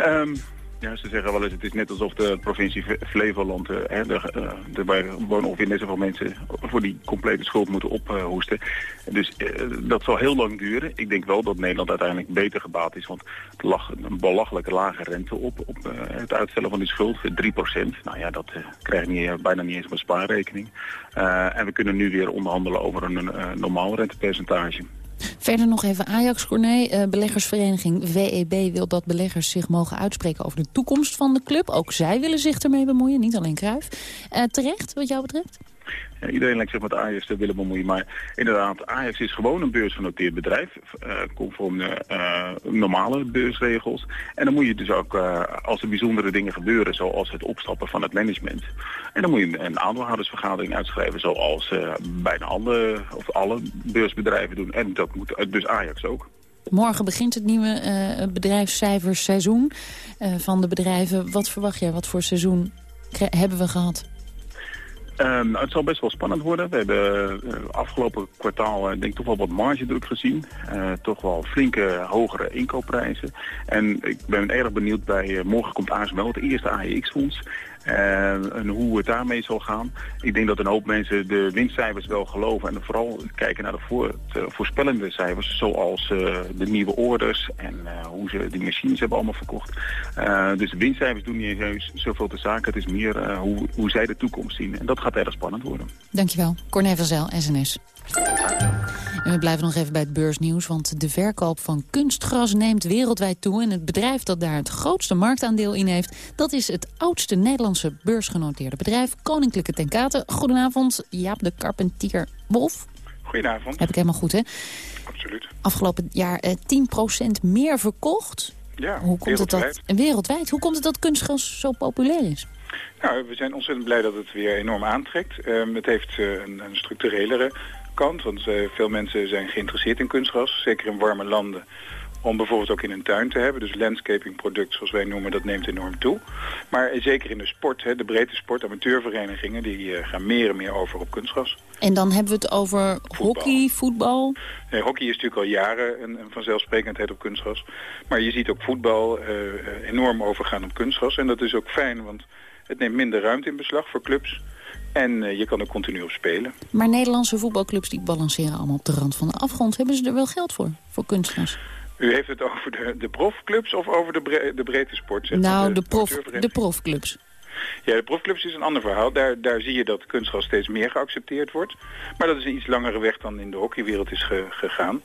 Um, ja, ze zeggen wel eens, het is net alsof de provincie Flevoland, uh, hè, de, uh, er wonen ongeveer net zoveel mensen voor die complete schuld moeten ophoesten. dus uh, dat zal heel lang duren. Ik denk wel dat Nederland uiteindelijk beter gebaat is, want er lag een belachelijke lage rente op, op het uitstellen van die schuld, 3%. Nou ja, dat krijg je bijna niet eens op een spaarrekening. en we kunnen nu weer onderhandelen over een normaal rentepercentage. Verder nog even Ajax, Corné. Uh, beleggersvereniging VEB wil dat beleggers zich mogen uitspreken over de toekomst van de club. Ook zij willen zich ermee bemoeien, niet alleen Cruijff. Uh, terecht, wat jou betreft? Iedereen lijkt zich met Ajax te willen bemoeien. Maar inderdaad, Ajax is gewoon een beursgenoteerd bedrijf. Uh, conform de uh, normale beursregels. En dan moet je dus ook, uh, als er bijzondere dingen gebeuren... zoals het opstappen van het management... en dan moet je een aandeelhoudersvergadering uitschrijven... zoals bijna alle, of alle beursbedrijven doen. En dat moet dus Ajax ook. Morgen begint het nieuwe bedrijfscijfersseizoen van de bedrijven. Wat verwacht jij? Wat voor seizoen hebben we gehad? Um, het zal best wel spannend worden. We hebben uh, afgelopen kwartaal uh, denk ik toch wel wat margedruk gezien. Uh, toch wel flinke hogere inkoopprijzen. En ik ben erg benieuwd bij, morgen komt ASML, het eerste AEX-fonds. En hoe het daarmee zal gaan. Ik denk dat een hoop mensen de winstcijfers wel geloven. En vooral kijken naar de, de voorspellende cijfers. Zoals de nieuwe orders en hoe ze die machines hebben allemaal verkocht. dus de winstcijfers doen niet eens zoveel te zaken. Het is meer hoe, hoe zij de toekomst zien. En dat gaat erg spannend worden. Dankjewel. Corné van Zijl, SNS. En we blijven nog even bij het beursnieuws, want de verkoop van kunstgras neemt wereldwijd toe. En het bedrijf dat daar het grootste marktaandeel in heeft, dat is het oudste Nederlandse beursgenoteerde bedrijf, Koninklijke Tenkate. Goedenavond, Jaap de Carpentier Wolf. Goedenavond. Heb ik helemaal goed, hè? Absoluut. Afgelopen jaar eh, 10% meer verkocht. Ja, Hoe komt wereldwijd. Het dat, wereldwijd. Hoe komt het dat kunstgras zo populair is? Nou, we zijn ontzettend blij dat het weer enorm aantrekt. Um, het heeft uh, een, een structurelere kant, want uh, veel mensen zijn geïnteresseerd in kunstgras, zeker in warme landen om bijvoorbeeld ook in een tuin te hebben. Dus landscaping product, zoals wij noemen, dat neemt enorm toe. Maar zeker in de sport, hè, de breedte sport, amateurverenigingen... die uh, gaan meer en meer over op kunstgras. En dan hebben we het over voetbal. hockey, voetbal? Nee, hockey is natuurlijk al jaren een, een vanzelfsprekendheid op kunstgras. Maar je ziet ook voetbal uh, enorm overgaan op kunstgras. En dat is ook fijn, want het neemt minder ruimte in beslag voor clubs. En uh, je kan er continu op spelen. Maar Nederlandse voetbalclubs die balanceren allemaal op de rand van de afgrond. Hebben ze er wel geld voor, voor kunstgras? U heeft het over de, de profclubs of over de, bre de breedte sport? Zeg nou, de, prof, de profclubs. Ja, de profclubs is een ander verhaal. Daar, daar zie je dat kunstgras steeds meer geaccepteerd wordt. Maar dat is een iets langere weg dan in de hockeywereld is gegaan.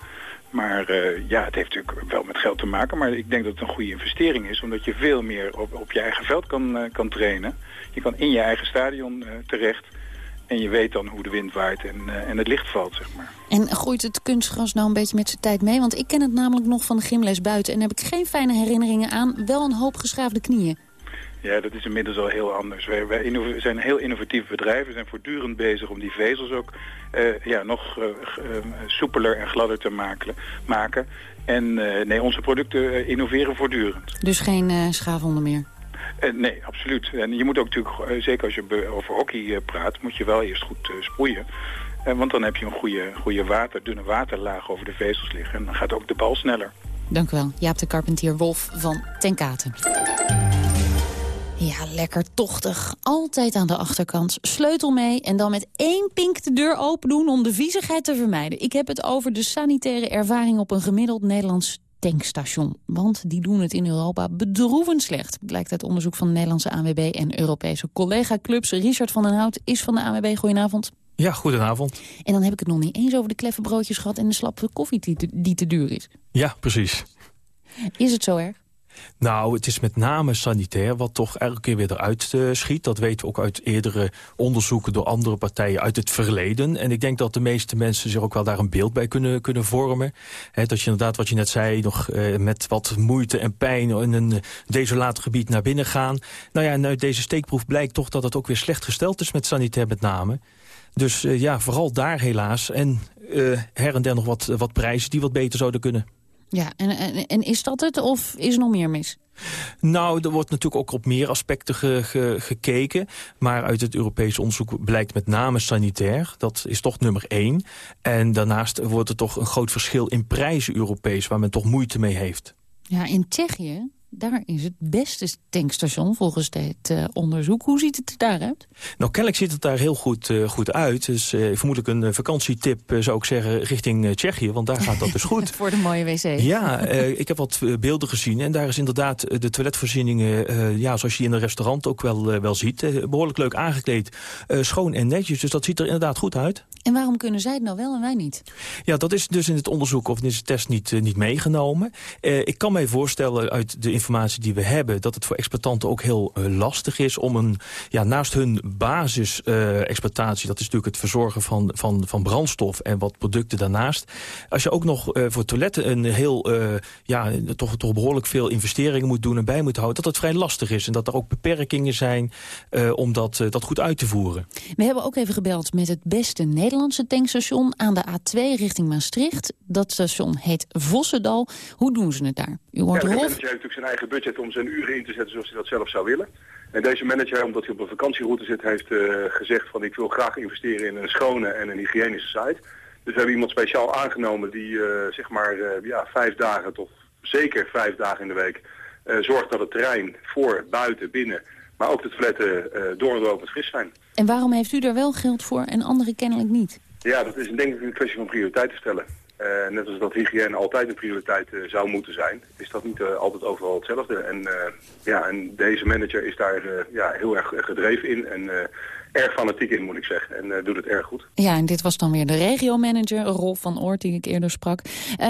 Maar uh, ja, het heeft natuurlijk wel met geld te maken. Maar ik denk dat het een goede investering is. Omdat je veel meer op, op je eigen veld kan, uh, kan trainen. Je kan in je eigen stadion uh, terecht. En je weet dan hoe de wind waait en, en het licht valt, zeg maar. En groeit het kunstgras nou een beetje met zijn tijd mee? Want ik ken het namelijk nog van de gymles buiten. En heb ik geen fijne herinneringen aan. Wel een hoop geschaafde knieën. Ja, dat is inmiddels al heel anders. Wij, wij zijn een heel innovatief bedrijf. We zijn voortdurend bezig om die vezels ook uh, ja, nog uh, soepeler en gladder te maken. maken. En nee, onze producten innoveren voortdurend. Dus geen schaafhonden meer? nee, absoluut. En je moet ook natuurlijk, zeker als je over hockey praat, moet je wel eerst goed sproeien. want dan heb je een goede, goede water, dunne waterlaag over de vezels liggen. En dan gaat ook de bal sneller. Dank u wel. Jaap de Carpentier Wolf van Tenkaten. Ja, lekker tochtig. Altijd aan de achterkant. Sleutel mee en dan met één pink de deur open doen om de viezigheid te vermijden. Ik heb het over de sanitaire ervaring op een gemiddeld Nederlands tankstation. Want die doen het in Europa bedroevend slecht. Blijkt uit onderzoek van de Nederlandse ANWB en Europese collega-clubs. Richard van den Hout is van de ANWB. Goedenavond. Ja, goedenavond. En dan heb ik het nog niet eens over de kleffe broodjes gehad... en de slappe koffie die te, die te duur is. Ja, precies. Is het zo erg? Nou, het is met name sanitair wat toch elke keer weer eruit uh, schiet. Dat weten we ook uit eerdere onderzoeken door andere partijen uit het verleden. En ik denk dat de meeste mensen zich ook wel daar een beeld bij kunnen, kunnen vormen. dat je inderdaad, wat je net zei, nog uh, met wat moeite en pijn... in een desolaat gebied naar binnen gaan. Nou ja, en uit deze steekproef blijkt toch dat het ook weer slecht gesteld is met sanitair met name. Dus uh, ja, vooral daar helaas. En her en der nog wat, wat prijzen die wat beter zouden kunnen. Ja, en, en, en, is dat het of is er nog meer mis? Nou, er wordt natuurlijk ook op meer aspecten gekeken. Maar uit het Europese onderzoek blijkt met name sanitair. Dat is toch nummer één. En daarnaast wordt er toch een groot verschil in prijzen Europees... waar men toch moeite mee heeft. Ja, in Tsjechië daar is het beste tankstation volgens dit uh, onderzoek. Hoe ziet het er daaruit? Nou, kennelijk ziet het daar heel goed, uh, goed uit. Dus uh, vermoedelijk een vakantietip zou ik zeggen richting Tsjechië. Want daar gaat dat dus goed. Voor de mooie wc. Ja, ik heb wat beelden gezien. En daar is inderdaad de toiletvoorzieningen... ja, zoals je in een restaurant ook wel, wel ziet. behoorlijk leuk aangekleed. schoon en netjes. Dus dat ziet er inderdaad goed uit. En waarom kunnen zij het nou wel en wij niet? Ja, dat is dus in het onderzoek of in deze test niet, niet meegenomen. ik kan mij voorstellen uit de informatie die we hebben... dat het voor exploitanten ook heel uh, lastig is om een, ja, naast hun basisexploitatie... Uh, dat is natuurlijk het verzorgen van, van, van brandstof en wat producten daarnaast... als je ook nog uh, voor toiletten een heel, ja, toch, toch behoorlijk veel investeringen moet doen... en bij moet houden, dat het vrij lastig is. En dat er ook beperkingen zijn om dat, dat goed uit te voeren. We hebben ook even gebeld met het beste Nederlandse tankstation... aan de A2 richting Maastricht. Dat station heet Vossendal. Hoe doen ze het daar? U hoort ja, heeft natuurlijk zijn eigen budget om zijn uren in te zetten zoals hij dat zelf zou willen. En deze manager, omdat hij op een vakantieroute zit, heeft uh, gezegd van ik wil graag investeren in een schone en een hygiënische site. Dus we hebben iemand speciaal aangenomen die uh, zeg maar uh, ja, vijf dagen tot zeker vijf dagen in de week zorgt dat het terrein voor, buiten, binnen, maar ook de toiletten doorlopend fris zijn. En waarom heeft u daar wel geld voor en anderen kennelijk niet? Ja, dat is denk ik een kwestie van prioriteit te stellen. Uh, net als dat hygiëne altijd een prioriteit uh, zou moeten zijn, is dat niet uh, altijd overal hetzelfde. En, ja, en deze manager is daar ja, heel erg gedreven in en erg fanatiek in, moet ik zeggen. En doet het erg goed. Ja, en dit was dan weer de regiomanager, Rolf van Oort, die ik eerder sprak.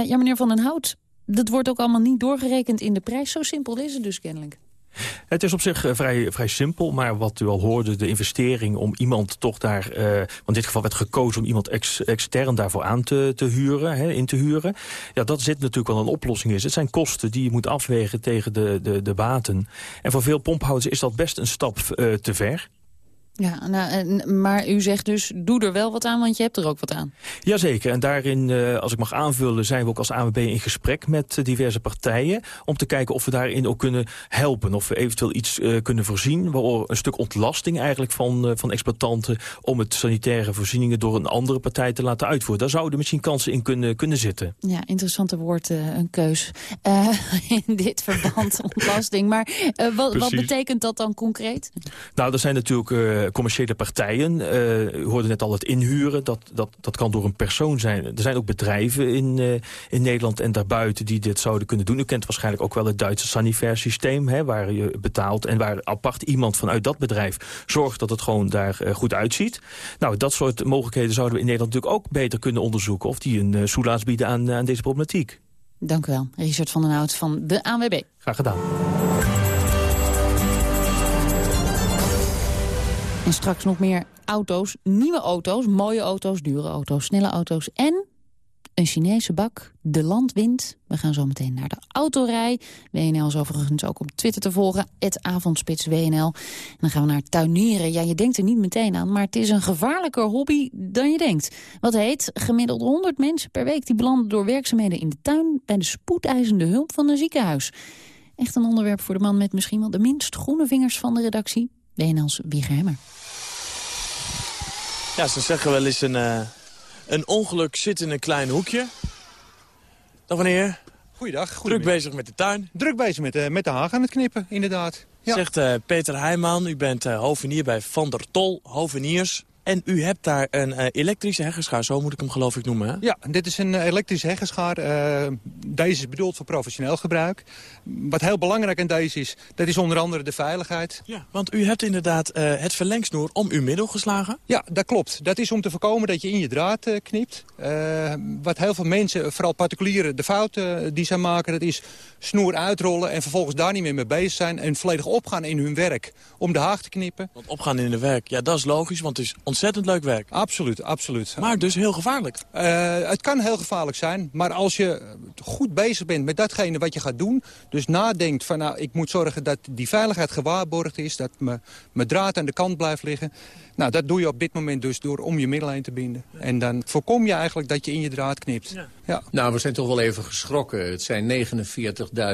ja, meneer Van den Hout, dat wordt ook allemaal niet doorgerekend in de prijs. Zo simpel is het dus kennelijk. Het is op zich uh, vrij, vrij simpel, maar wat u al hoorde... de investering om iemand toch daar... Uh, want in dit geval werd gekozen om iemand ex, extern daarvoor aan te, te huren, hè, in te huren. Ja, dat zit natuurlijk wel een oplossing is. Het zijn kosten die je moet afwegen tegen de, de, de baten. En voor veel pomphouders is dat best een stap uh, te ver. Ja, nou, maar u zegt dus, doe er wel wat aan, want je hebt er ook wat aan. Jazeker, en daarin, uh, als ik mag aanvullen, zijn we ook als ANWB in gesprek met uh, diverse partijen. Om te kijken of we daarin ook kunnen helpen. Of we eventueel iets uh, kunnen voorzien, een stuk ontlasting eigenlijk van, van exploitanten... om het sanitaire voorzieningen door een andere partij te laten uitvoeren. Daar zouden misschien kansen in kunnen, kunnen zitten. Ja, interessante woord, een keus in dit verband, ontlasting. Maar wat, wat betekent dat dan concreet? Nou, er zijn natuurlijk commerciële partijen. u hoorde net al het inhuren, dat, dat, dat kan door een persoon zijn. Er zijn ook bedrijven in, in Nederland en daarbuiten die dit zouden kunnen doen. U kent waarschijnlijk ook wel het Duitse Sanifair systeem... Hè, waar je betaalt en waar apart iemand vanuit dat bedrijf zorgt dat het gewoon daar goed uitziet. Nou, dat soort mogelijkheden zouden we in Nederland natuurlijk ook beter kunnen onderzoeken... of die een soelaas bieden aan, aan deze problematiek. Dank u wel, Richard van den Hout van de ANWB. Graag gedaan. En straks nog meer auto's, nieuwe auto's, mooie auto's, dure auto's, snelle auto's en een Chinese bak, de landwind. We gaan zo meteen naar de autorij. WNL is overigens ook op Twitter te volgen, het avondspits WNL. Dan gaan we naar tuinieren. Ja, je denkt er niet meteen aan, maar het is een gevaarlijker hobby dan je denkt. Wat heet, gemiddeld 100 mensen per week... die belanden door werkzaamheden in de tuin... bij de spoedeisende hulp van een ziekenhuis. Echt een onderwerp voor de man met misschien wel de minst groene vingers van de redactie. WNL's Wieger Hemmer. Ja, ze zeggen wel eens een... Uh een ongeluk zit in een klein hoekje. Dag meneer. Goeiedag. Druk bezig met de tuin. Druk bezig met, uh, met de haag aan het knippen, inderdaad. Ja. Zegt uh, Peter Heijman, u bent uh, hovenier bij Van der Tol, hoveniers. En u hebt daar een uh, elektrische heggenschaar, zo moet ik hem geloof ik noemen. Hè? Ja, dit is een elektrische heggenschaar. Uh, deze is bedoeld voor professioneel gebruik. Wat heel belangrijk aan deze is, dat is onder andere de veiligheid. Ja, want u hebt inderdaad uh, het verlengsnoer om uw middel geslagen? Ja, dat klopt. Dat is om te voorkomen dat je in je draad knipt. wat heel veel mensen, vooral particulieren, de fout die zij maken... dat is snoer uitrollen en vervolgens daar niet meer mee bezig zijn... en volledig opgaan in hun werk om de haag te knippen. Want opgaan in de werk, ja, dat is logisch, want het is ontzettend leuk werk. Absoluut, absoluut. Maar dus heel gevaarlijk? Uh, het kan heel gevaarlijk zijn, maar als je goed bezig bent met datgene wat je gaat doen... dus nadenkt van, nou, ik moet zorgen dat die veiligheid gewaarborgd is... dat mijn draad aan de kant blijft liggen... Nou, dat doe je op dit moment dus door om je middel heen te binden. En dan voorkom je eigenlijk dat je in je draad knipt. Ja. ja. Nou, we zijn toch wel even geschrokken. Het zijn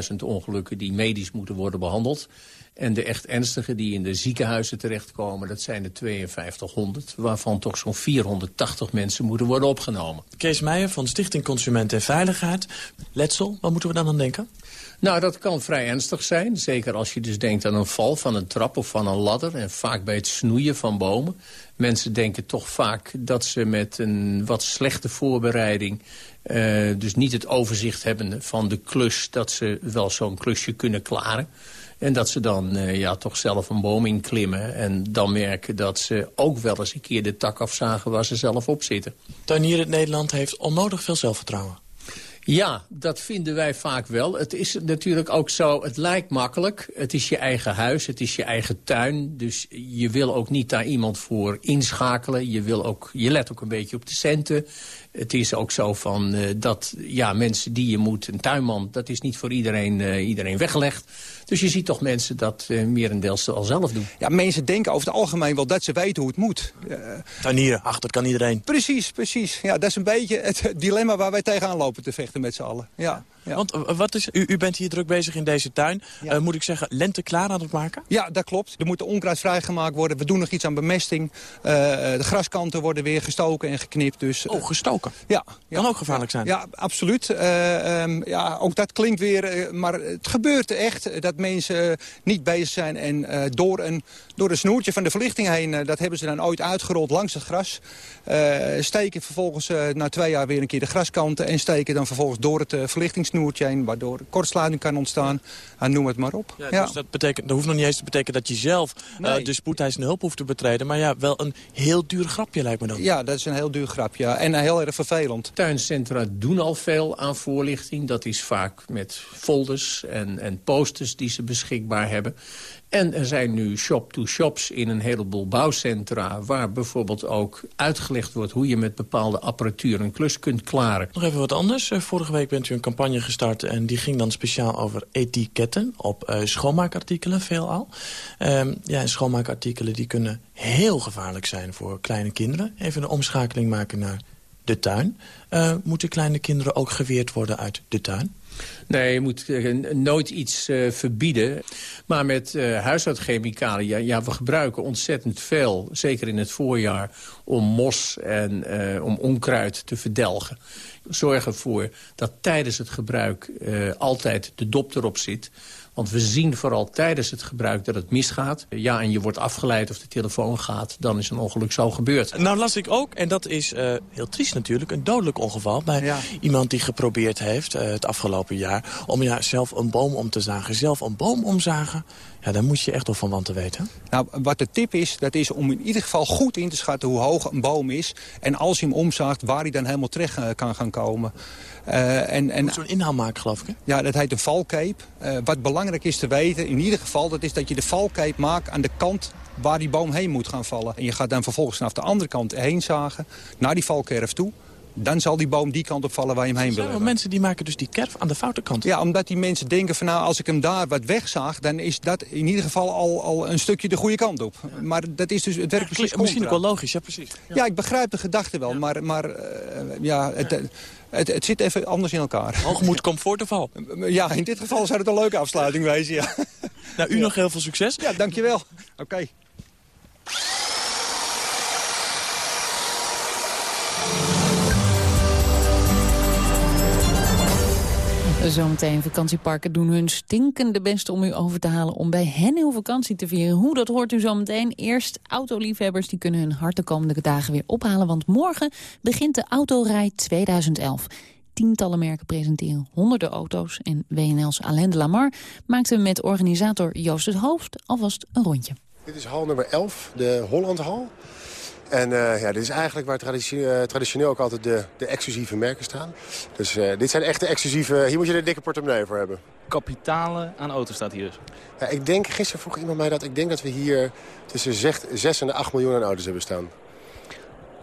49.000 ongelukken die medisch moeten worden behandeld. En de echt ernstige die in de ziekenhuizen terechtkomen, dat zijn de 5200. Waarvan toch zo'n 480 mensen moeten worden opgenomen. Kees Meijer van Stichting Consument en Veiligheid. Letsel, wat moeten we dan aan denken? Nou, dat kan vrij ernstig zijn. Zeker als je dus denkt aan een val van een trap of van een ladder. En vaak bij het snoeien van bomen. Mensen denken toch vaak dat ze met een wat slechte voorbereiding... Uh, dus niet het overzicht hebben van de klus... dat ze wel zo'n klusje kunnen klaren. En dat ze dan uh, ja, toch zelf een boom inklimmen. En dan merken dat ze ook wel eens een keer de tak afzagen waar ze zelf op zitten. Tuinier in Nederland heeft onnodig veel zelfvertrouwen. Ja, dat vinden wij vaak wel. Het is natuurlijk ook zo, het lijkt makkelijk. Het is je eigen huis, het is je eigen tuin. Dus je wil ook niet daar iemand voor inschakelen. Je, wil ook, je let ook een beetje op de centen. Het is ook zo van uh, dat ja, mensen die je moet, een tuinman... dat is niet voor iedereen, uh, iedereen weggelegd. Dus je ziet toch mensen dat uh, merendeels al zelf doen. Ja, mensen denken over het algemeen wel dat ze weten hoe het moet. Tuinieren, ach, dat kan iedereen. Precies, precies. Ja, dat is een beetje het dilemma waar wij tegenaan lopen te vechten met z'n allen. Ja. Ja. Want wat is, u, u, bent hier druk bezig in deze tuin. Ja. Uh, moet ik zeggen, lente klaar aan het maken? Ja, dat klopt. Er moet onkruid vrijgemaakt worden. We doen nog iets aan bemesting. Uh, de graskanten worden weer gestoken en geknipt. Dus, oh, gestoken? Ja. Kan ook gevaarlijk zijn? Ja, absoluut. Um, ja, ook dat klinkt weer... maar het gebeurt echt dat mensen niet bezig zijn. En door, een, door een snoertje van de verlichting heen... dat hebben ze dan ooit uitgerold langs het gras. steken vervolgens na twee jaar weer een keer de graskanten... en steken dan vervolgens door het verlichtings snoertje heen... waardoor kortsluiting kan ontstaan. En noem het maar op. Ja, Dus dat, betekent, dat hoeft nog niet eens te betekenen dat je zelf nee. uh, de spoedeisende hulp hoeft te betreden. Maar ja, wel een heel duur grapje lijkt me dan. Ja, dat is een heel duur grapje. En heel erg vervelend. Tuincentra doen al veel aan voorlichting. Dat is vaak met folders en, en posters die ze beschikbaar hebben. En er zijn nu shop-to-shops in een heleboel bouwcentra... waar bijvoorbeeld ook uitgelegd wordt hoe je met bepaalde apparatuur een klus kunt klaren. Nog even wat anders. Eh, vorige week bent u een campagne gestart en die ging dan speciaal over etiketten op uh, schoonmaakartikelen veelal. Um, ja, schoonmaakartikelen die kunnen heel gevaarlijk zijn voor kleine kinderen. Even een omschakeling maken naar de tuin. Uh, moeten kleine kinderen ook geweerd worden uit de tuin? Nee, je moet uh, nooit iets uh, verbieden. Maar met uh, huishoudchemicaliën, ja, we gebruiken ontzettend veel... zeker in het voorjaar, om mos en om onkruid te verdelgen. Zorg ervoor dat tijdens het gebruik altijd de dop erop zit... Want we zien vooral tijdens het gebruik dat het misgaat. Ja, en je wordt afgeleid of de telefoon gaat, dan is een ongeluk zo gebeurd. Nou las ik ook, en dat is uh, heel triest natuurlijk, een dodelijk ongeval... bij iemand die geprobeerd heeft uh, het afgelopen jaar... om ja, zelf een boom om te zagen. Zelf een boom omzagen, ja, daar moet je echt wel van want te weten. Nou, wat de tip is, dat is om in ieder geval goed in te schatten hoe hoog een boom is. En als je hem omzaagt, waar hij dan helemaal terecht uh, kan gaan komen. Uh, en, en, zo'n inhaal maken, geloof ik, hè? Ja, dat heet een valkeep. Uh, wat belangrijk is te weten, in ieder geval... dat is dat je de valkeep maakt aan de kant waar die boom heen moet gaan vallen. En je gaat dan vervolgens vanaf de andere kant heen zagen... naar die valkerf toe dan zal die boom die kant op vallen waar je hem heen wil hebben. mensen die maken dus die kerf aan de foute kant. Ja, omdat die mensen denken van nou, als ik hem daar wat wegzaag... dan is dat in ieder geval al, al een stukje de goede kant op. Maar dat is dus, het werkt ja, precies Misschien ook wel logisch, ja precies. Ja, ja ik begrijp de gedachte wel, maar, maar uh, ja, het, het, het, zit even anders in elkaar. Hoogmoed, comfort of val? Ja, in dit geval zou het een leuke afsluiting wezen, ja. Nou, u nog heel veel succes. Ja, dankjewel. Oké. Okay. Zometeen vakantieparken doen hun stinkende best om u over te halen... om bij hen uw vakantie te vieren. Hoe, dat hoort u zometeen. Eerst autoliefhebbers die kunnen hun hart de komende dagen weer ophalen... want morgen begint de Autorij 2011 tientallen merken presenteren honderden auto's. En WNL's Alain de Lamar maakte met organisator Joost het Hoofd alvast een rondje. Dit is hal nummer 11, de Hollandhal. En uh, ja, dit is eigenlijk waar traditioneel, uh, traditioneel ook altijd de, de exclusieve merken staan. Dus uh, dit zijn echt de exclusieve... Hier moet je een dikke portemonnee voor hebben. Kapitalen aan auto's staat hier dus? Ja, ik denk, gisteren vroeg iemand mij dat... Ik denk dat we hier tussen 6 en 8 miljoen aan auto's hebben staan.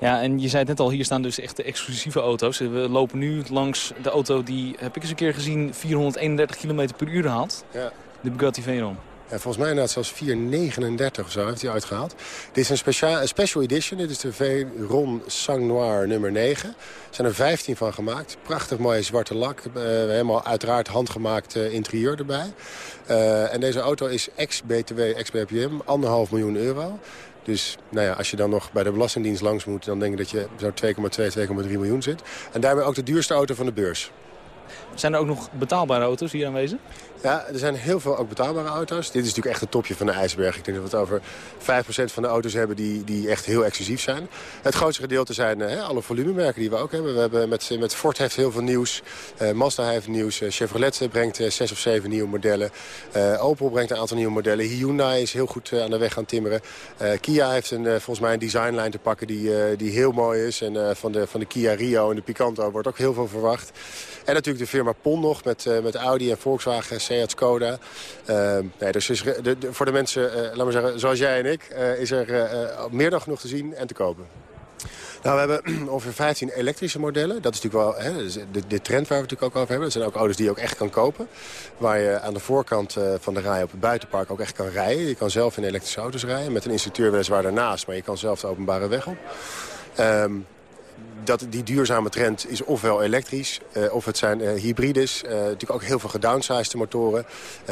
Ja, en je zei het net al, hier staan dus echt de exclusieve auto's. We lopen nu langs de auto die, heb ik eens een keer gezien, 431 km per uur haalt. Ja. De Bugatti Veyron. Ja, volgens mij inderdaad zelfs 4,39 of zo heeft hij uitgehaald. Dit is een, speciaal, special edition. Dit is de Veyron Sang Noir nummer 9. Er zijn er 15 van gemaakt. Prachtig mooie zwarte lak. Uh, helemaal uiteraard handgemaakt interieur erbij. Uh, en deze auto is ex-BTW, ex-BPM, anderhalf miljoen euro. Dus nou ja, als je dan nog bij de Belastingdienst langs moet... dan denk ik dat je zo 2,2, 2,3 miljoen zit. En daarmee ook de duurste auto van de beurs. Zijn er ook nog betaalbare auto's hier aanwezig? Ja, er zijn heel veel ook betaalbare auto's. Dit is natuurlijk echt het topje van de ijsberg. Ik denk dat we het over 5% van de auto's hebben die, die echt heel exclusief zijn. Het grootste gedeelte zijn uh, alle volumemerken die we ook hebben. We hebben met, met Ford heeft heel veel nieuws. Uh, Mazda heeft nieuws. Uh, Chevrolet brengt zes of zeven nieuwe modellen. Opel brengt een aantal nieuwe modellen. Hyundai is heel goed aan de weg gaan timmeren. Kia heeft een, volgens mij een designlijn te pakken die, die heel mooi is. En van, de, van de Kia Rio en de Picanto wordt ook heel veel verwacht. En natuurlijk de firma PON nog met, met Audi en Volkswagen Seat Skoda. Uh, nee, dus is, de, voor de mensen, uh, laten we zeggen, zoals jij en ik... Uh, is er meer dan genoeg te zien en te kopen. Nou, we hebben ongeveer 15 elektrische modellen. Dat is natuurlijk wel hè, de, de, trend waar we het natuurlijk ook over hebben. Dat zijn ook auto's die je ook echt kan kopen. Waar je aan de voorkant van de rij op het buitenpark ook echt kan rijden. Je kan zelf in elektrische auto's rijden. Met een instructeur weliswaar daarnaast. Maar je kan zelf de openbare weg op. Um, dat die duurzame trend is ofwel elektrisch, uh, of het zijn uh, hybrides. Uh, natuurlijk ook heel veel gedownsized motoren.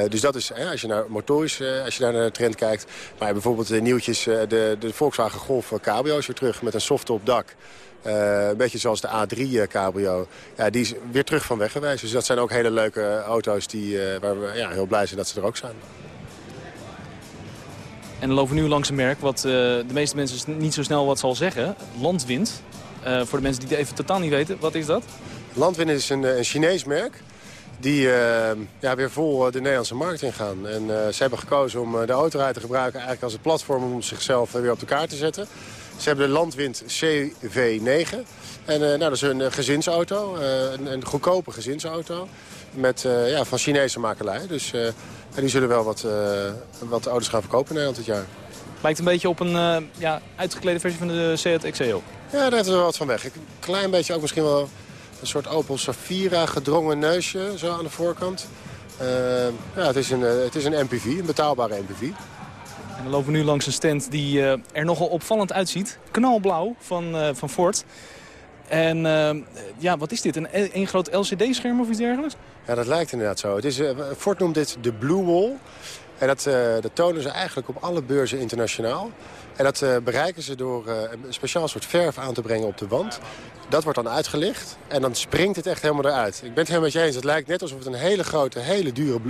dus dat is, als je naar motorisch, als je naar de trend kijkt. Maar bijvoorbeeld de nieuwtjes, de, de Volkswagen Golf Cabrio is weer terug met een soft-top dak. een beetje zoals de A3 Cabrio. Ja, die is weer terug van weg geweest. Dus dat zijn ook hele leuke auto's die, waar we ja, heel blij zijn dat ze er ook zijn. En dan lopen we nu langs een merk wat de meeste mensen niet zo snel wat zal zeggen. Landwind. Uh, voor de mensen die het even totaal niet weten, wat is dat? Landwind is een, een Chinees merk die uh, ja, weer vol de Nederlandse markt ingaan. En ze hebben gekozen om de autorij te gebruiken eigenlijk als een platform om zichzelf weer op de kaart te zetten. Ze hebben de Landwind CV9. En nou, dat is een gezinsauto, een, een, goedkope gezinsauto met, ja, van Chinese makelij. Dus die zullen wel wat, wat auto's gaan verkopen in Nederland dit jaar. Lijkt een beetje op een ja, uitgeklede versie van de Seat XEO. Ja, daar heeft er wel wat van weg. Een klein beetje ook misschien wel een soort Opel Safira gedrongen neusje zo aan de voorkant. Uh, ja, het is, een, eh, het is een MPV, een betaalbare MPV. En dan lopen we nu langs een stand die uh, er nogal opvallend uitziet. Knalblauw van, uh, van Ford. En uh, ja, wat is dit? Een, een groot LCD-scherm of iets dergelijks? Ja, dat lijkt inderdaad zo. Het is, uh, Ford noemt dit de Blue Wall. En dat, uh, dat tonen ze eigenlijk op alle beurzen internationaal. En dat uh, bereiken ze door uh, een speciaal soort verf aan te brengen op de wand. Dat wordt dan uitgelicht en dan springt het echt helemaal eruit. Ik ben het helemaal met je eens. Het lijkt net alsof het een hele grote, hele dure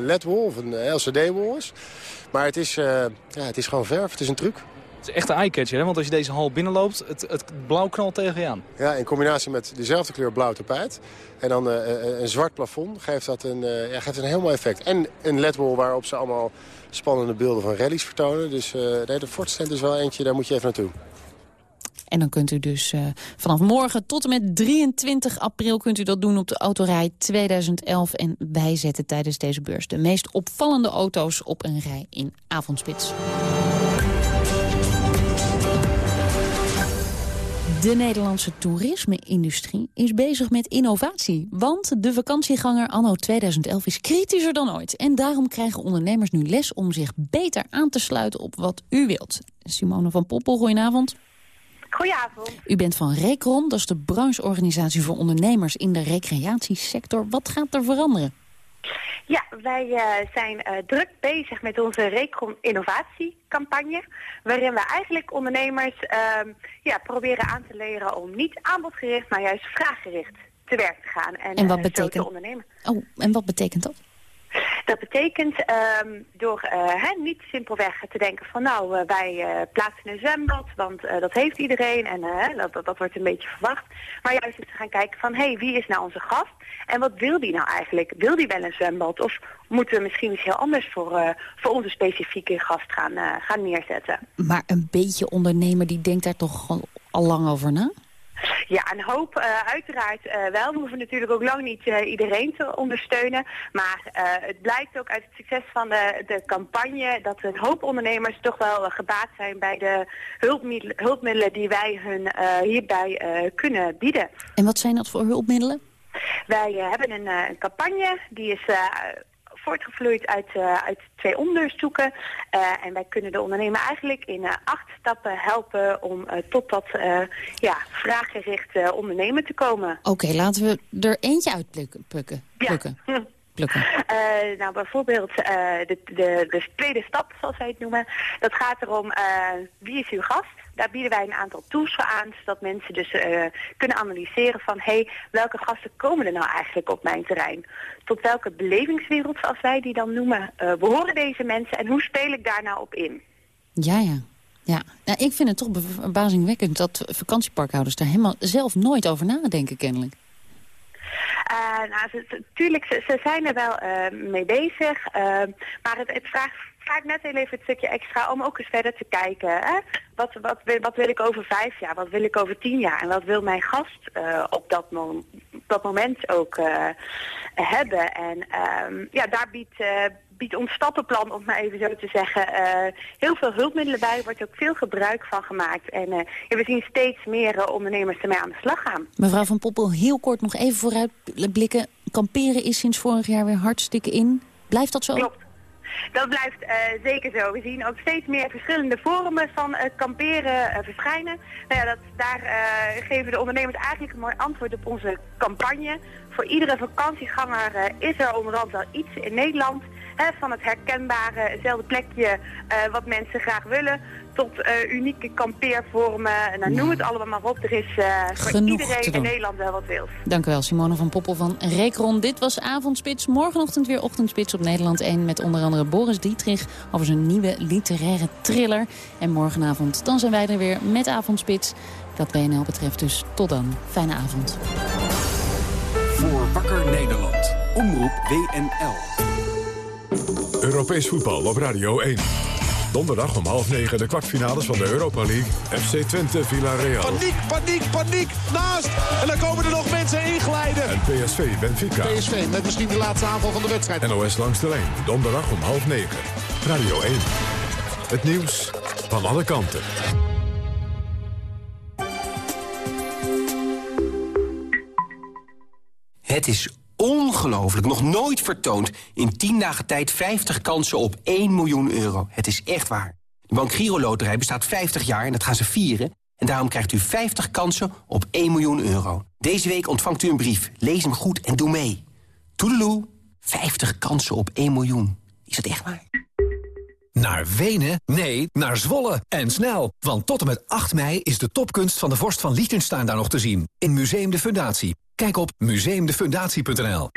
LED-wall of een LCD-wall is. Maar het is, ja, het is gewoon verf. Het is een truc. Het is echt een eye-catcher, hè? want als je deze hal binnenloopt, het, het blauw knalt tegen je aan. Ja, in combinatie met dezelfde kleur blauw tapijt en dan uh, een zwart plafond geeft dat een, uh, ja, geeft een heel mooi effect. En een ledwall waarop ze allemaal spannende beelden van rallies vertonen. Dus uh, nee, de Ford stand is wel eentje, daar moet je even naartoe. En dan kunt u dus uh, vanaf morgen tot en met 23 april kunt u dat doen op de autorij 2011. En wij zetten tijdens deze beurs de meest opvallende auto's op een rij in avondspits. De Nederlandse toerisme-industrie is bezig met innovatie. Want de vakantieganger anno 2011 is kritischer dan ooit. En daarom krijgen ondernemers nu les om zich beter aan te sluiten op wat u wilt. Simone van Poppel, goedenavond. Goedenavond. U bent van Recron, dat is de brancheorganisatie voor ondernemers in de recreatiesector. Wat gaat er veranderen? Ja, wij uh, zijn uh, druk bezig met onze Recon innovatiecampagne. Waarin we eigenlijk ondernemers uh, ja, proberen aan te leren om niet aanbodgericht, maar juist vraaggericht te werk te gaan. En, en wat uh, betekent... te ondernemen. Oh, en wat betekent dat? Dat betekent um, door hè, niet simpelweg te denken van nou uh, wij uh, plaatsen een zwembad, want dat heeft iedereen en dat, dat wordt een beetje verwacht. Maar juist te gaan kijken van hé, hey, wie is nou onze gast en wat wil die nou eigenlijk? Wil die wel een zwembad of moeten we misschien iets heel anders voor, voor onze specifieke gast gaan, gaan neerzetten? Maar een beetje ondernemer die denkt daar toch al lang over na? Ja, een hoop uh, uiteraard uh, wel. We hoeven natuurlijk ook lang niet uh, iedereen te ondersteunen. Maar het blijkt ook uit het succes van de, de campagne dat een hoop ondernemers toch wel gebaat zijn bij de hulpmiddelen, hulpmiddelen die wij hun hierbij kunnen bieden. En wat zijn dat voor hulpmiddelen? Wij hebben een, een, campagne die is voortgevloeid uit, uh, uit twee onderzoeken. Uh, en wij kunnen de ondernemer eigenlijk in uh, acht stappen helpen om tot dat ja, vraaggericht ondernemen te komen. Oké, okay, laten we er eentje uitplukken. Plukken. plukken. Ja. Uh, nou, bijvoorbeeld uh, de, de, de tweede stap, zoals wij het noemen. Dat gaat erom, uh, wie is uw gast? Daar bieden wij een aantal tools voor aan, zodat mensen dus kunnen analyseren van... hé, hey, welke gasten komen er nou eigenlijk op mijn terrein? Tot welke belevingswereld, zoals wij die dan noemen, behoren deze mensen... en hoe speel ik daar nou op in? Ja, ja. Ja, nou, ik vind het toch verbazingwekkend dat vakantieparkhouders daar helemaal zelf nooit over nadenken kennelijk. Uh, nou, ze, tuurlijk, ze, ze, zijn er wel uh, mee bezig. Uh, maar het, het vraagt vaak net heel even het stukje extra om ook eens verder te kijken. Hè? Wat, wat, wat wil ik over vijf jaar? Wat wil ik over tien jaar? En wat wil mijn gast op dat, dat moment ook hebben? En ehm, ja, daar biedt biedt ons stappenplan, om maar even zo te zeggen, heel veel hulpmiddelen bij. Er wordt ook veel gebruik van gemaakt. En ja, we zien steeds meer ondernemers ermee aan de slag gaan. Mevrouw Van Poppel, heel kort nog even vooruitblikken. Kamperen is sinds vorig jaar weer hartstikke in. Blijft dat zo? Klopt. Dat blijft uh, zeker zo. We zien ook steeds meer verschillende vormen van uh, kamperen uh, verschijnen. Nou ja, dat, daar geven de ondernemers eigenlijk een mooi antwoord op onze campagne. Voor iedere vakantieganger is er onderhand wel iets in Nederland van het herkenbare, hetzelfde plekje wat mensen graag willen, tot uh, unieke kampeervormen. Nou, noem het allemaal maar op. Er is uh, voor iedereen in Nederland wel wat wils. Dank u wel, Simone van Poppel van Rekron. Dit was Avondspits. Morgenochtend weer Ochtendspits op Nederland 1... met onder andere Boris Dietrich over zijn nieuwe literaire thriller. En morgenavond dan zijn wij er weer met Avondspits. Dat WNL betreft dus tot dan. Fijne avond. Voor Wakker Nederland. Omroep WNL. Europees voetbal op Radio 1. Donderdag om half negen de kwartfinales van de Europa League. FC Twente Villarreal. Paniek, paniek, paniek. Naast. En dan komen er nog mensen inglijden. En PSV Benfica. PSV met misschien de laatste aanval van de wedstrijd. NOS langs de lijn. Donderdag om half negen. Radio 1. Het nieuws van alle kanten. Het is ongelooflijk. Nog nooit vertoond. In 10 dagen tijd 50 kansen op 1 miljoen euro. Het is echt waar. De Bank Giro Loterij bestaat 50 jaar en dat gaan ze vieren. En daarom krijgt u 50 kansen op 1 miljoen euro. Deze week ontvangt u een brief. Lees hem goed en doe mee. Toedeloe. 50 kansen op 1 miljoen. Is dat echt waar? Naar Wenen? Nee, naar Zwolle. En snel, want tot en met 8 mei is de topkunst van de vorst van Liechtenstein daar nog te zien. In Museum de Fundatie. Kijk op museumdefundatie.nl.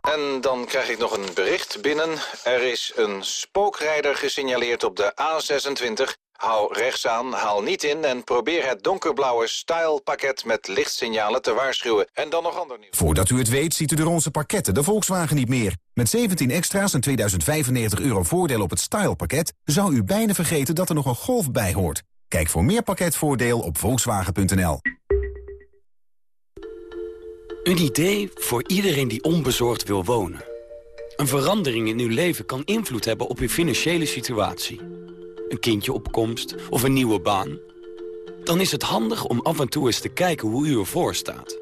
En dan krijg ik nog een bericht binnen. Er is een spookrijder gesignaleerd op de A26. Hou rechts aan, haal niet in en probeer het donkerblauwe style-pakket met lichtsignalen te waarschuwen. En dan nog ander nieuws. Voordat u het weet ziet u de onze pakketten de Volkswagen niet meer. Met 17 extra's en 2095 euro voordeel op het style-pakket... zou u bijna vergeten dat er nog een Golf bij hoort. Kijk voor meer pakketvoordeel op volkswagen.nl. Een idee voor iedereen die onbezorgd wil wonen. Een verandering in uw leven kan invloed hebben op uw financiële situatie. Een kindje op komst of een nieuwe baan. Dan is het handig om af en toe eens te kijken hoe u ervoor staat.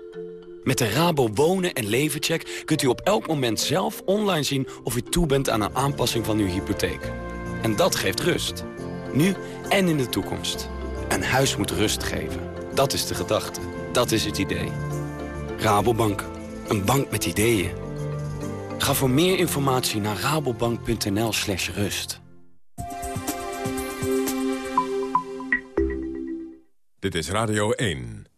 Met de Rabo Wonen en Levencheck kunt u op elk moment zelf online zien... of u toe bent aan een aanpassing van uw hypotheek. En dat geeft rust. Nu en in de toekomst. Een huis moet rust geven. Dat is de gedachte. Dat is het idee. Rabobank. Een bank met ideeën. Ga voor meer informatie naar rabobank.nl slash rust. Dit is Radio 1.